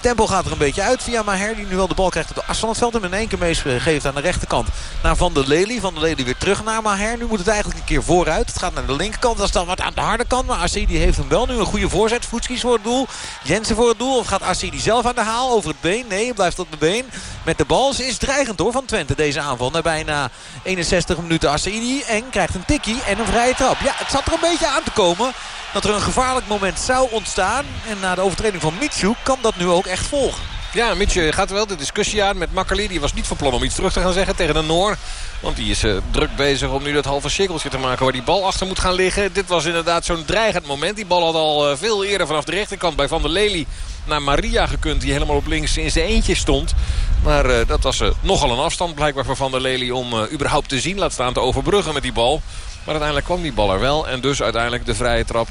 tempo gaat er een beetje uit via Maher. Die nu wel de bal krijgt op de as van het veld. En in één keer meegeeft aan de rechterkant naar Van der Lely. Van der Lely weer terug naar Maher. Nu moet het eigenlijk een keer vooruit. Het gaat naar de linkerkant. Dat is dan wat aan de harde kant. Maar Assidi heeft hem wel nu een goede voorzet. Voetskis voor het doel. Jensen voor het doel. Of gaat Assidi zelf aan de haal over het been? Nee, blijft op de been. Met de bal. Ze is dreigend hoor van Twente deze aanval. Na bijna 61 minuten Assidi. En krijgt een tikkie en een vrije trap. Ja, het zat er een beetje aan te komen dat er een gevaarlijk moment zou ontstaan. En na de overtreding van Michu kan dat nu ook echt volgen. Ja, Mitje gaat wel de discussie aan met Makkeli. Die was niet van plan om iets terug te gaan zeggen tegen de Noor. Want die is uh, druk bezig om nu dat halve cirkeltje te maken waar die bal achter moet gaan liggen. Dit was inderdaad zo'n dreigend moment. Die bal had al uh, veel eerder vanaf de rechterkant bij Van der Lely naar Maria gekund. Die helemaal op links in zijn eentje stond. Maar uh, dat was nogal een afstand blijkbaar voor Van der Lely om überhaupt te zien. Laat staan te overbruggen met die bal. Maar uiteindelijk kwam die bal er wel. En dus uiteindelijk de vrije trap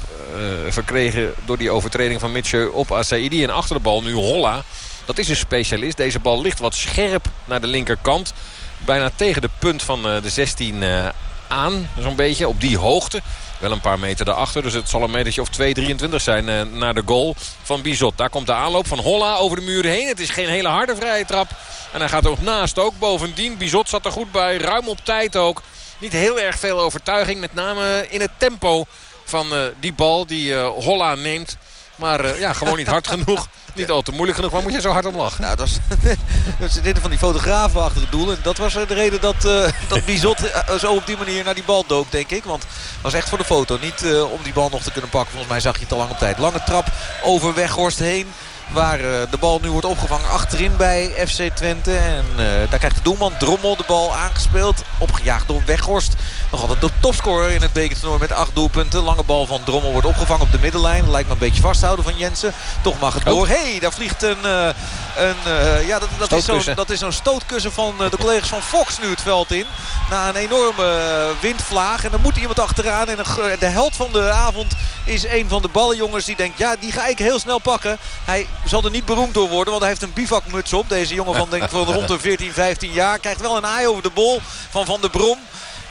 verkregen door die overtreding van Mitchell op Asaidi. En achter de bal nu Holla. Dat is een specialist. Deze bal ligt wat scherp naar de linkerkant. Bijna tegen de punt van de 16 aan. Zo'n beetje op die hoogte. Wel een paar meter daarachter. Dus het zal een metertje of 2,23 zijn naar de goal van Bizot. Daar komt de aanloop van Holla over de muur heen. Het is geen hele harde vrije trap. En hij gaat ook naast ook. Bovendien, Bizot zat er goed bij. Ruim op tijd ook. Niet heel erg veel overtuiging. Met name in het tempo van uh, die bal die uh, Holla neemt. Maar uh, ja, gewoon niet hard genoeg. Niet al te moeilijk genoeg. Waar moet je zo hard om lachen? Nou, dat is, dat is dit van die fotografen achter het doel. En dat was de reden dat, uh, dat Bizot zo op die manier naar die bal dook, denk ik. Want het was echt voor de foto. Niet uh, om die bal nog te kunnen pakken. Volgens mij zag je het al lang op tijd. Lange trap over Weghorst heen. Waar uh, de bal nu wordt opgevangen achterin bij FC Twente. En uh, daar krijgt de doelman Drommel de bal aangespeeld. Opgejaagd door Weghorst. Nog altijd de topscorer in het bekertoernooi met acht doelpunten. Lange bal van Drommel wordt opgevangen op de middenlijn. Lijkt me een beetje vasthouden van Jensen. Toch mag het door. Hé, hey, daar vliegt een... Uh, een ja, dat, dat is zo'n dat is zo'n stootkussen van de collega's van Fox nu het veld in. Na een enorme windvlaag. En dan moet iemand achteraan. En de held van de avond is een van de ballenjongens die denkt... Ja, die ga ik heel snel pakken. Hij zal er niet beroemd door worden. Want hij heeft een bivakmuts op. Deze jongen van, denk van rond de 14, 15 jaar. Krijgt wel een aai over de bol van Van der Brom.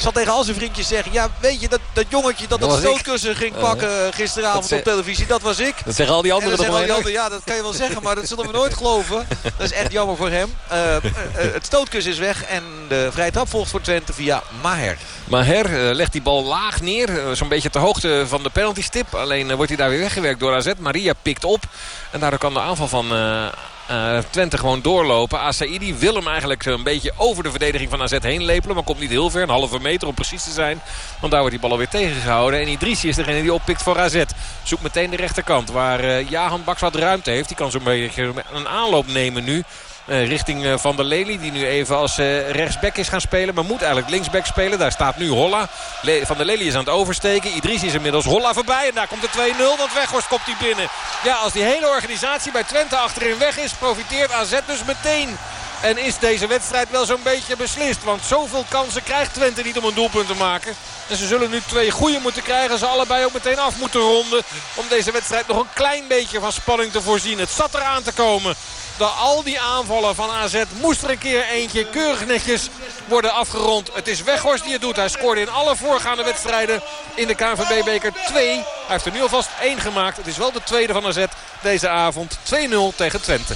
Ik zal tegen al zijn vriendjes zeggen. Ja, weet je, dat, dat jongetje dat, dat het stootkussen ging pakken uh, gisteravond op televisie. Dat was ik. Dat zeggen al die anderen nog wel. Ja, dat kan je wel zeggen. Maar dat zullen we nooit geloven. Dat is echt jammer voor hem. Uh, uh, het stootkussen is weg. En de vrije trap volgt voor Twente via Maher. Maher legt die bal laag neer. Zo'n beetje ter hoogte van de penalty stip. Alleen wordt hij daar weer weggewerkt door AZ. Maria pikt op. En daardoor kan de aanval van uh, Twente gewoon doorlopen. Asaidi wil hem eigenlijk een beetje over de verdediging van AZ heen lepelen. Maar komt niet heel ver. Een halve meter om precies te zijn. Want daar wordt die bal alweer tegengehouden. En Idrissi is degene die oppikt voor AZ. Zoekt meteen de rechterkant. Waar uh, Jahan Baks wat ruimte heeft. Die kan zo'n beetje een aanloop nemen nu. Uh, richting uh, Van der Lely. Die nu even als uh, rechtsback is gaan spelen. Maar moet eigenlijk linksback spelen. Daar staat nu Holla. Van der Lely is aan het oversteken. Idris is inmiddels Holla voorbij. En daar komt de 2-0. Want Weghorst komt die binnen. Ja, als die hele organisatie bij Twente achterin weg is. Profiteert AZ dus meteen. En is deze wedstrijd wel zo'n beetje beslist. Want zoveel kansen krijgt Twente niet om een doelpunt te maken. En ze zullen nu twee goede moeten krijgen. Ze allebei ook meteen af moeten ronden. Om deze wedstrijd nog een klein beetje van spanning te voorzien. Het zat eraan te komen. Door al die aanvallen van AZ moest er een keer eentje keurig netjes worden afgerond. Het is Weghorst die het doet. Hij scoorde in alle voorgaande wedstrijden in de KNVB-beker 2. Hij heeft er nu alvast één gemaakt. Het is wel de tweede van AZ deze avond. 2-0 tegen Twente.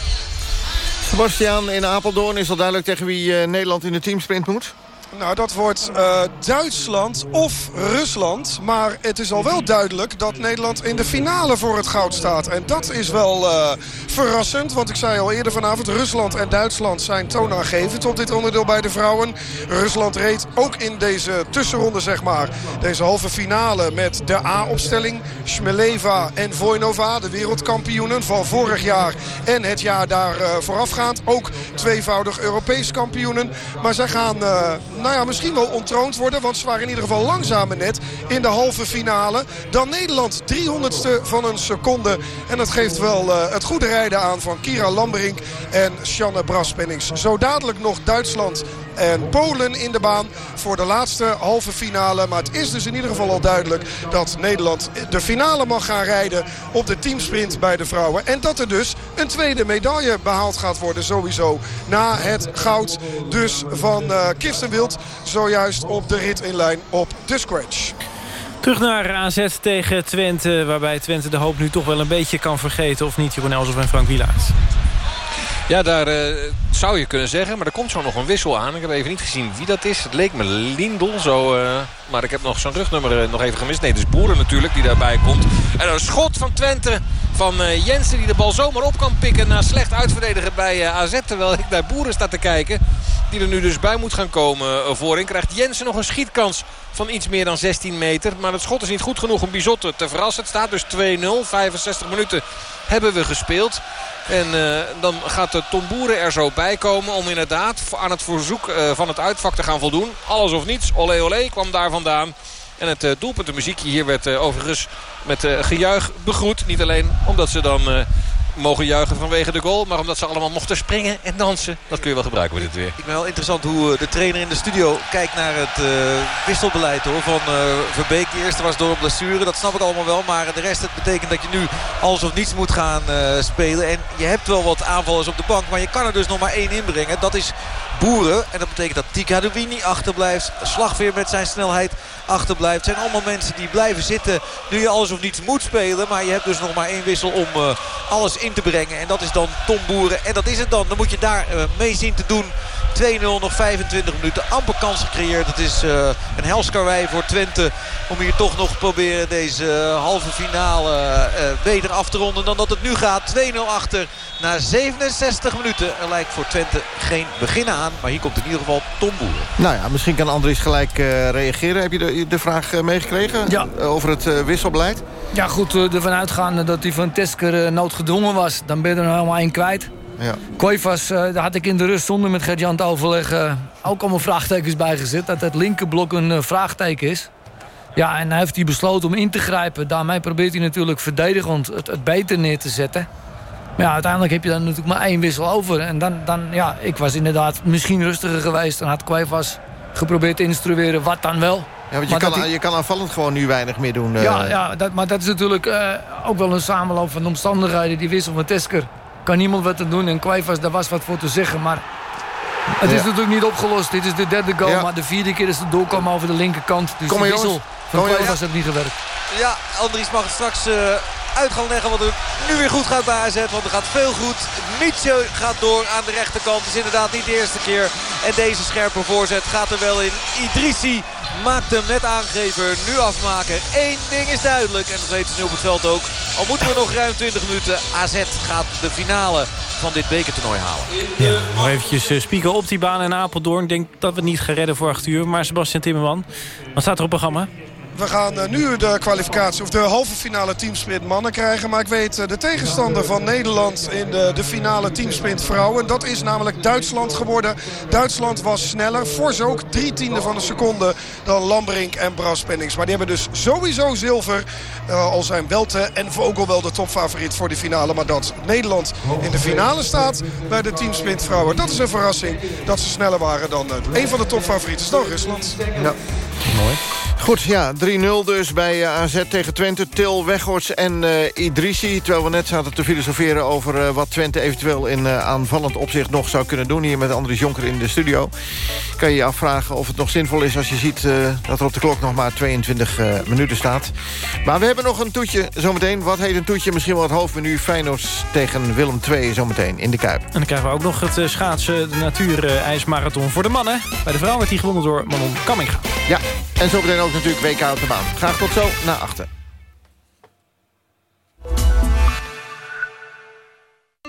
Sebastian in Apeldoorn is al duidelijk tegen wie uh, Nederland in de teamsprint moet? Nou, dat wordt uh, Duitsland of Rusland. Maar het is al wel duidelijk dat Nederland in de finale voor het goud staat. En dat is wel uh, verrassend. Want ik zei al eerder vanavond, Rusland en Duitsland zijn toonaangevend op dit onderdeel bij de vrouwen. Rusland reed ook in deze tussenronde, zeg maar, deze halve finale met de A-opstelling. Schmeleva en Vojnova, de wereldkampioenen van vorig jaar en het jaar daar uh, voorafgaand. Ook tweevoudig Europees kampioenen. Maar zij gaan nou ja, misschien wel ontroond worden. Want ze waren in ieder geval langzamer net in de halve finale dan Nederland. 300ste van een seconde. En dat geeft wel uh, het goede rijden aan van Kira Lamberink en Sjanne Braspennings. Zo dadelijk nog Duitsland en Polen in de baan voor de laatste halve finale. Maar het is dus in ieder geval al duidelijk dat Nederland de finale mag gaan rijden op de teamsprint bij de vrouwen. En dat er dus een tweede medaille behaald gaat worden sowieso. Na het goud dus van uh, Kirsten Wild zojuist op de rit in lijn op de scratch. Terug naar AZ tegen Twente, waarbij Twente de hoop nu toch wel een beetje kan vergeten. Of niet, Jeroen Elsof en Frank Wielaert. Ja, daar uh, zou je kunnen zeggen. Maar er komt zo nog een wissel aan. Ik heb even niet gezien wie dat is. Het leek me Lindel. Zo, uh, maar ik heb nog zo'n rugnummer uh, nog even gemist. Nee, dus Boeren natuurlijk die daarbij komt. En een schot van Twente. Van Jensen die de bal zomaar op kan pikken. Na slecht uitverdedigen bij AZ. Terwijl ik naar Boeren sta te kijken. Die er nu dus bij moet gaan komen voorin. Krijgt Jensen nog een schietkans van iets meer dan 16 meter. Maar het schot is niet goed genoeg om Bizotte te verrassen. Het staat dus 2-0. 65 minuten hebben we gespeeld. En uh, dan gaat Tom Boeren er zo bij komen om inderdaad aan het verzoek uh, van het uitvak te gaan voldoen. Alles of niets. Olé olé kwam daar vandaan. En het uh, doelpuntenmuziekje hier werd overigens met gejuich begroet. Niet alleen omdat ze dan mogen juichen vanwege de goal. Maar omdat ze allemaal mochten springen en dansen. Dat kun je wel gebruiken met dit weer. Ik vind wel interessant hoe eh, de trainer in de studio kijkt naar het uh, wisselbeleid hoor, van uh, Verbeek. De eerste was door een blessure, dat snap ik allemaal wel. Maar de rest het betekent dat je nu alles of niets moet gaan spelen. En je hebt wel wat aanvallers op de bank. Maar je kan er dus nog maar één inbrengen. Dat is Boeren. En dat betekent dat Tika Duwini achterblijft. Slagveer met zijn snelheid achterblijft. Het zijn allemaal mensen die blijven zitten nu je alles of niets moet spelen. Maar je hebt dus nog maar één wissel om uh, alles in te brengen. En dat is dan Tom Boeren. En dat is het dan. Dan moet je daar uh, mee zien te doen. 2-0, nog 25 minuten. Amper kans gecreëerd. Het is uh, een helskarwei voor Twente. Om hier toch nog proberen deze halve finale beter af te ronden dan dat het nu gaat. 2-0 achter na 67 minuten. Er lijkt voor Twente geen begin aan. Maar hier komt in ieder geval Tom Boeren. Nou ja, misschien kan Andries gelijk uh, reageren. Heb je de, de vraag uh, meegekregen? Ja. Over het uh, wisselbeleid? Ja, goed. ervan uitgaande dat hij van Tesker noodgedwongen was. Dan ben je er nou helemaal één kwijt. Ja. Koifas, daar had ik in de rust zonder met Gert-Jan te overleggen... ook allemaal vraagtekens bijgezet. Dat het linkerblok een vraagteken is. Ja, en hij heeft hij besloten om in te grijpen. Daarmee probeert hij natuurlijk verdedigend het, het beter neer te zetten. Maar ja, uiteindelijk heb je dan natuurlijk maar één wissel over. En dan, dan ja, ik was inderdaad misschien rustiger geweest. Dan had Kwijfas geprobeerd te instrueren wat dan wel. Ja, want je, kan, die... je kan aanvallend gewoon nu weinig meer doen. Uh... Ja, ja dat, maar dat is natuurlijk uh, ook wel een samenloop van omstandigheden. Die wissel van Tesker kan niemand wat te doen. En Kwijfas, daar was wat voor te zeggen. Maar het is ja. natuurlijk niet opgelost. Dit is de derde goal. Ja. Maar de vierde keer is het doorkomen over de linkerkant. Dus Kom de wissel van Kwijfas heeft niet gewerkt. Ja, Andries mag het straks... Uh uit gaan leggen wat er nu weer goed gaat bij AZ. Want er gaat veel goed. Mietje gaat door aan de rechterkant. Het is inderdaad niet de eerste keer. En deze scherpe voorzet gaat er wel in. Idrissi maakt hem net aangever. Nu afmaken. Eén ding is duidelijk. En dat weten ze nu op het veld ook. Al moeten we nog ruim 20 minuten. AZ gaat de finale van dit bekertoernooi halen. Ja, nog eventjes uh, spieken op die baan in Apeldoorn. Ik denk dat we het niet gaan redden voor 8 uur. Maar Sebastian Timmerman, wat staat er op het programma? We gaan uh, nu de kwalificatie of de halve finale teamsprint mannen krijgen. Maar ik weet uh, de tegenstander van Nederland in de, de finale teamsprint vrouwen. Dat is namelijk Duitsland geworden. Duitsland was sneller. Fors ook drie tiende van een seconde dan Lambrink en Bras Pennings. Maar die hebben dus sowieso zilver. Uh, al zijn Welte en Vogel wel de topfavoriet voor de finale. Maar dat Nederland in de finale staat bij de teamsprint vrouwen. Dat is een verrassing dat ze sneller waren dan een van de topfavorieten. dan Rusland. Ja. Mooi. Goed, ja, 3-0 dus bij uh, AZ tegen Twente. Til, Weghorst en uh, Idrissi. Terwijl we net zaten te filosoferen over uh, wat Twente eventueel... in aanvallend opzicht nog zou kunnen doen. Hier met Andries Jonker in de studio. Kan je je afvragen of het nog zinvol is als je ziet... dat er op de klok nog maar 22 minuten staat. Maar we hebben nog een toetje zometeen. Wat heet een toetje? Misschien wel het hoofdmenu. Feyenoord tegen Willem II zometeen in de Kuip. En dan krijgen we ook nog het schaatsen de natuur-ijsmarathon voor de mannen. Bij de vrouw werd die gewonnen door Manon Kamminga. Ja, en zometeen ook natuurlijk WK Graag tot zo, naar achter.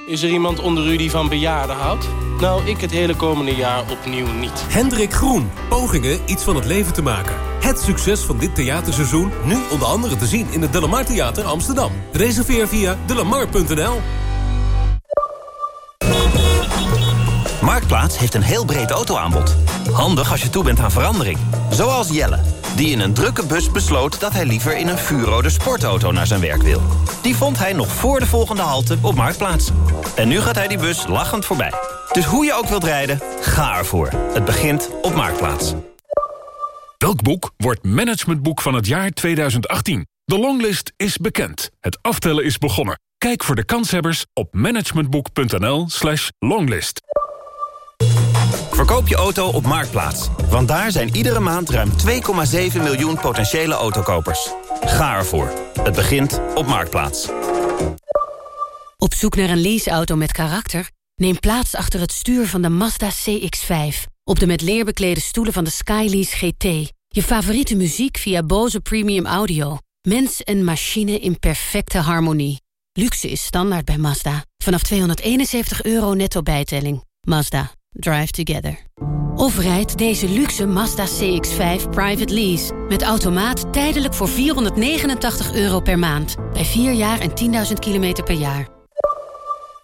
Is er iemand onder u die van bejaarden houdt? Nou, ik het hele komende jaar opnieuw niet. Hendrik Groen. Pogingen iets van het leven te maken. Het succes van dit theaterseizoen nu onder andere te zien in het Delamar Theater Amsterdam. Reserveer via delamar.nl. Marktplaats heeft een heel breed autoaanbod. Handig als je toe bent aan verandering. Zoals Jelle, die in een drukke bus besloot... dat hij liever in een vuurrode sportauto naar zijn werk wil. Die vond hij nog voor de volgende halte op Marktplaats. En nu gaat hij die bus lachend voorbij. Dus hoe je ook wilt rijden, ga ervoor. Het begint op Marktplaats. Welk boek wordt managementboek van het jaar 2018? De longlist is bekend. Het aftellen is begonnen. Kijk voor de kanshebbers op managementboek.nl slash longlist. Verkoop je auto op Marktplaats. Want daar zijn iedere maand ruim 2,7 miljoen potentiële autokopers. Ga ervoor. Het begint op Marktplaats. Op zoek naar een leaseauto met karakter? Neem plaats achter het stuur van de Mazda CX-5. Op de met leer beklede stoelen van de Skylease GT. Je favoriete muziek via Bose Premium Audio. Mens en machine in perfecte harmonie. Luxe is standaard bij Mazda. Vanaf 271 euro netto bijtelling. Mazda. Drive together. Of rijd deze luxe Mazda CX-5 private lease. Met automaat tijdelijk voor 489 euro per maand. Bij 4 jaar en 10.000 kilometer per jaar.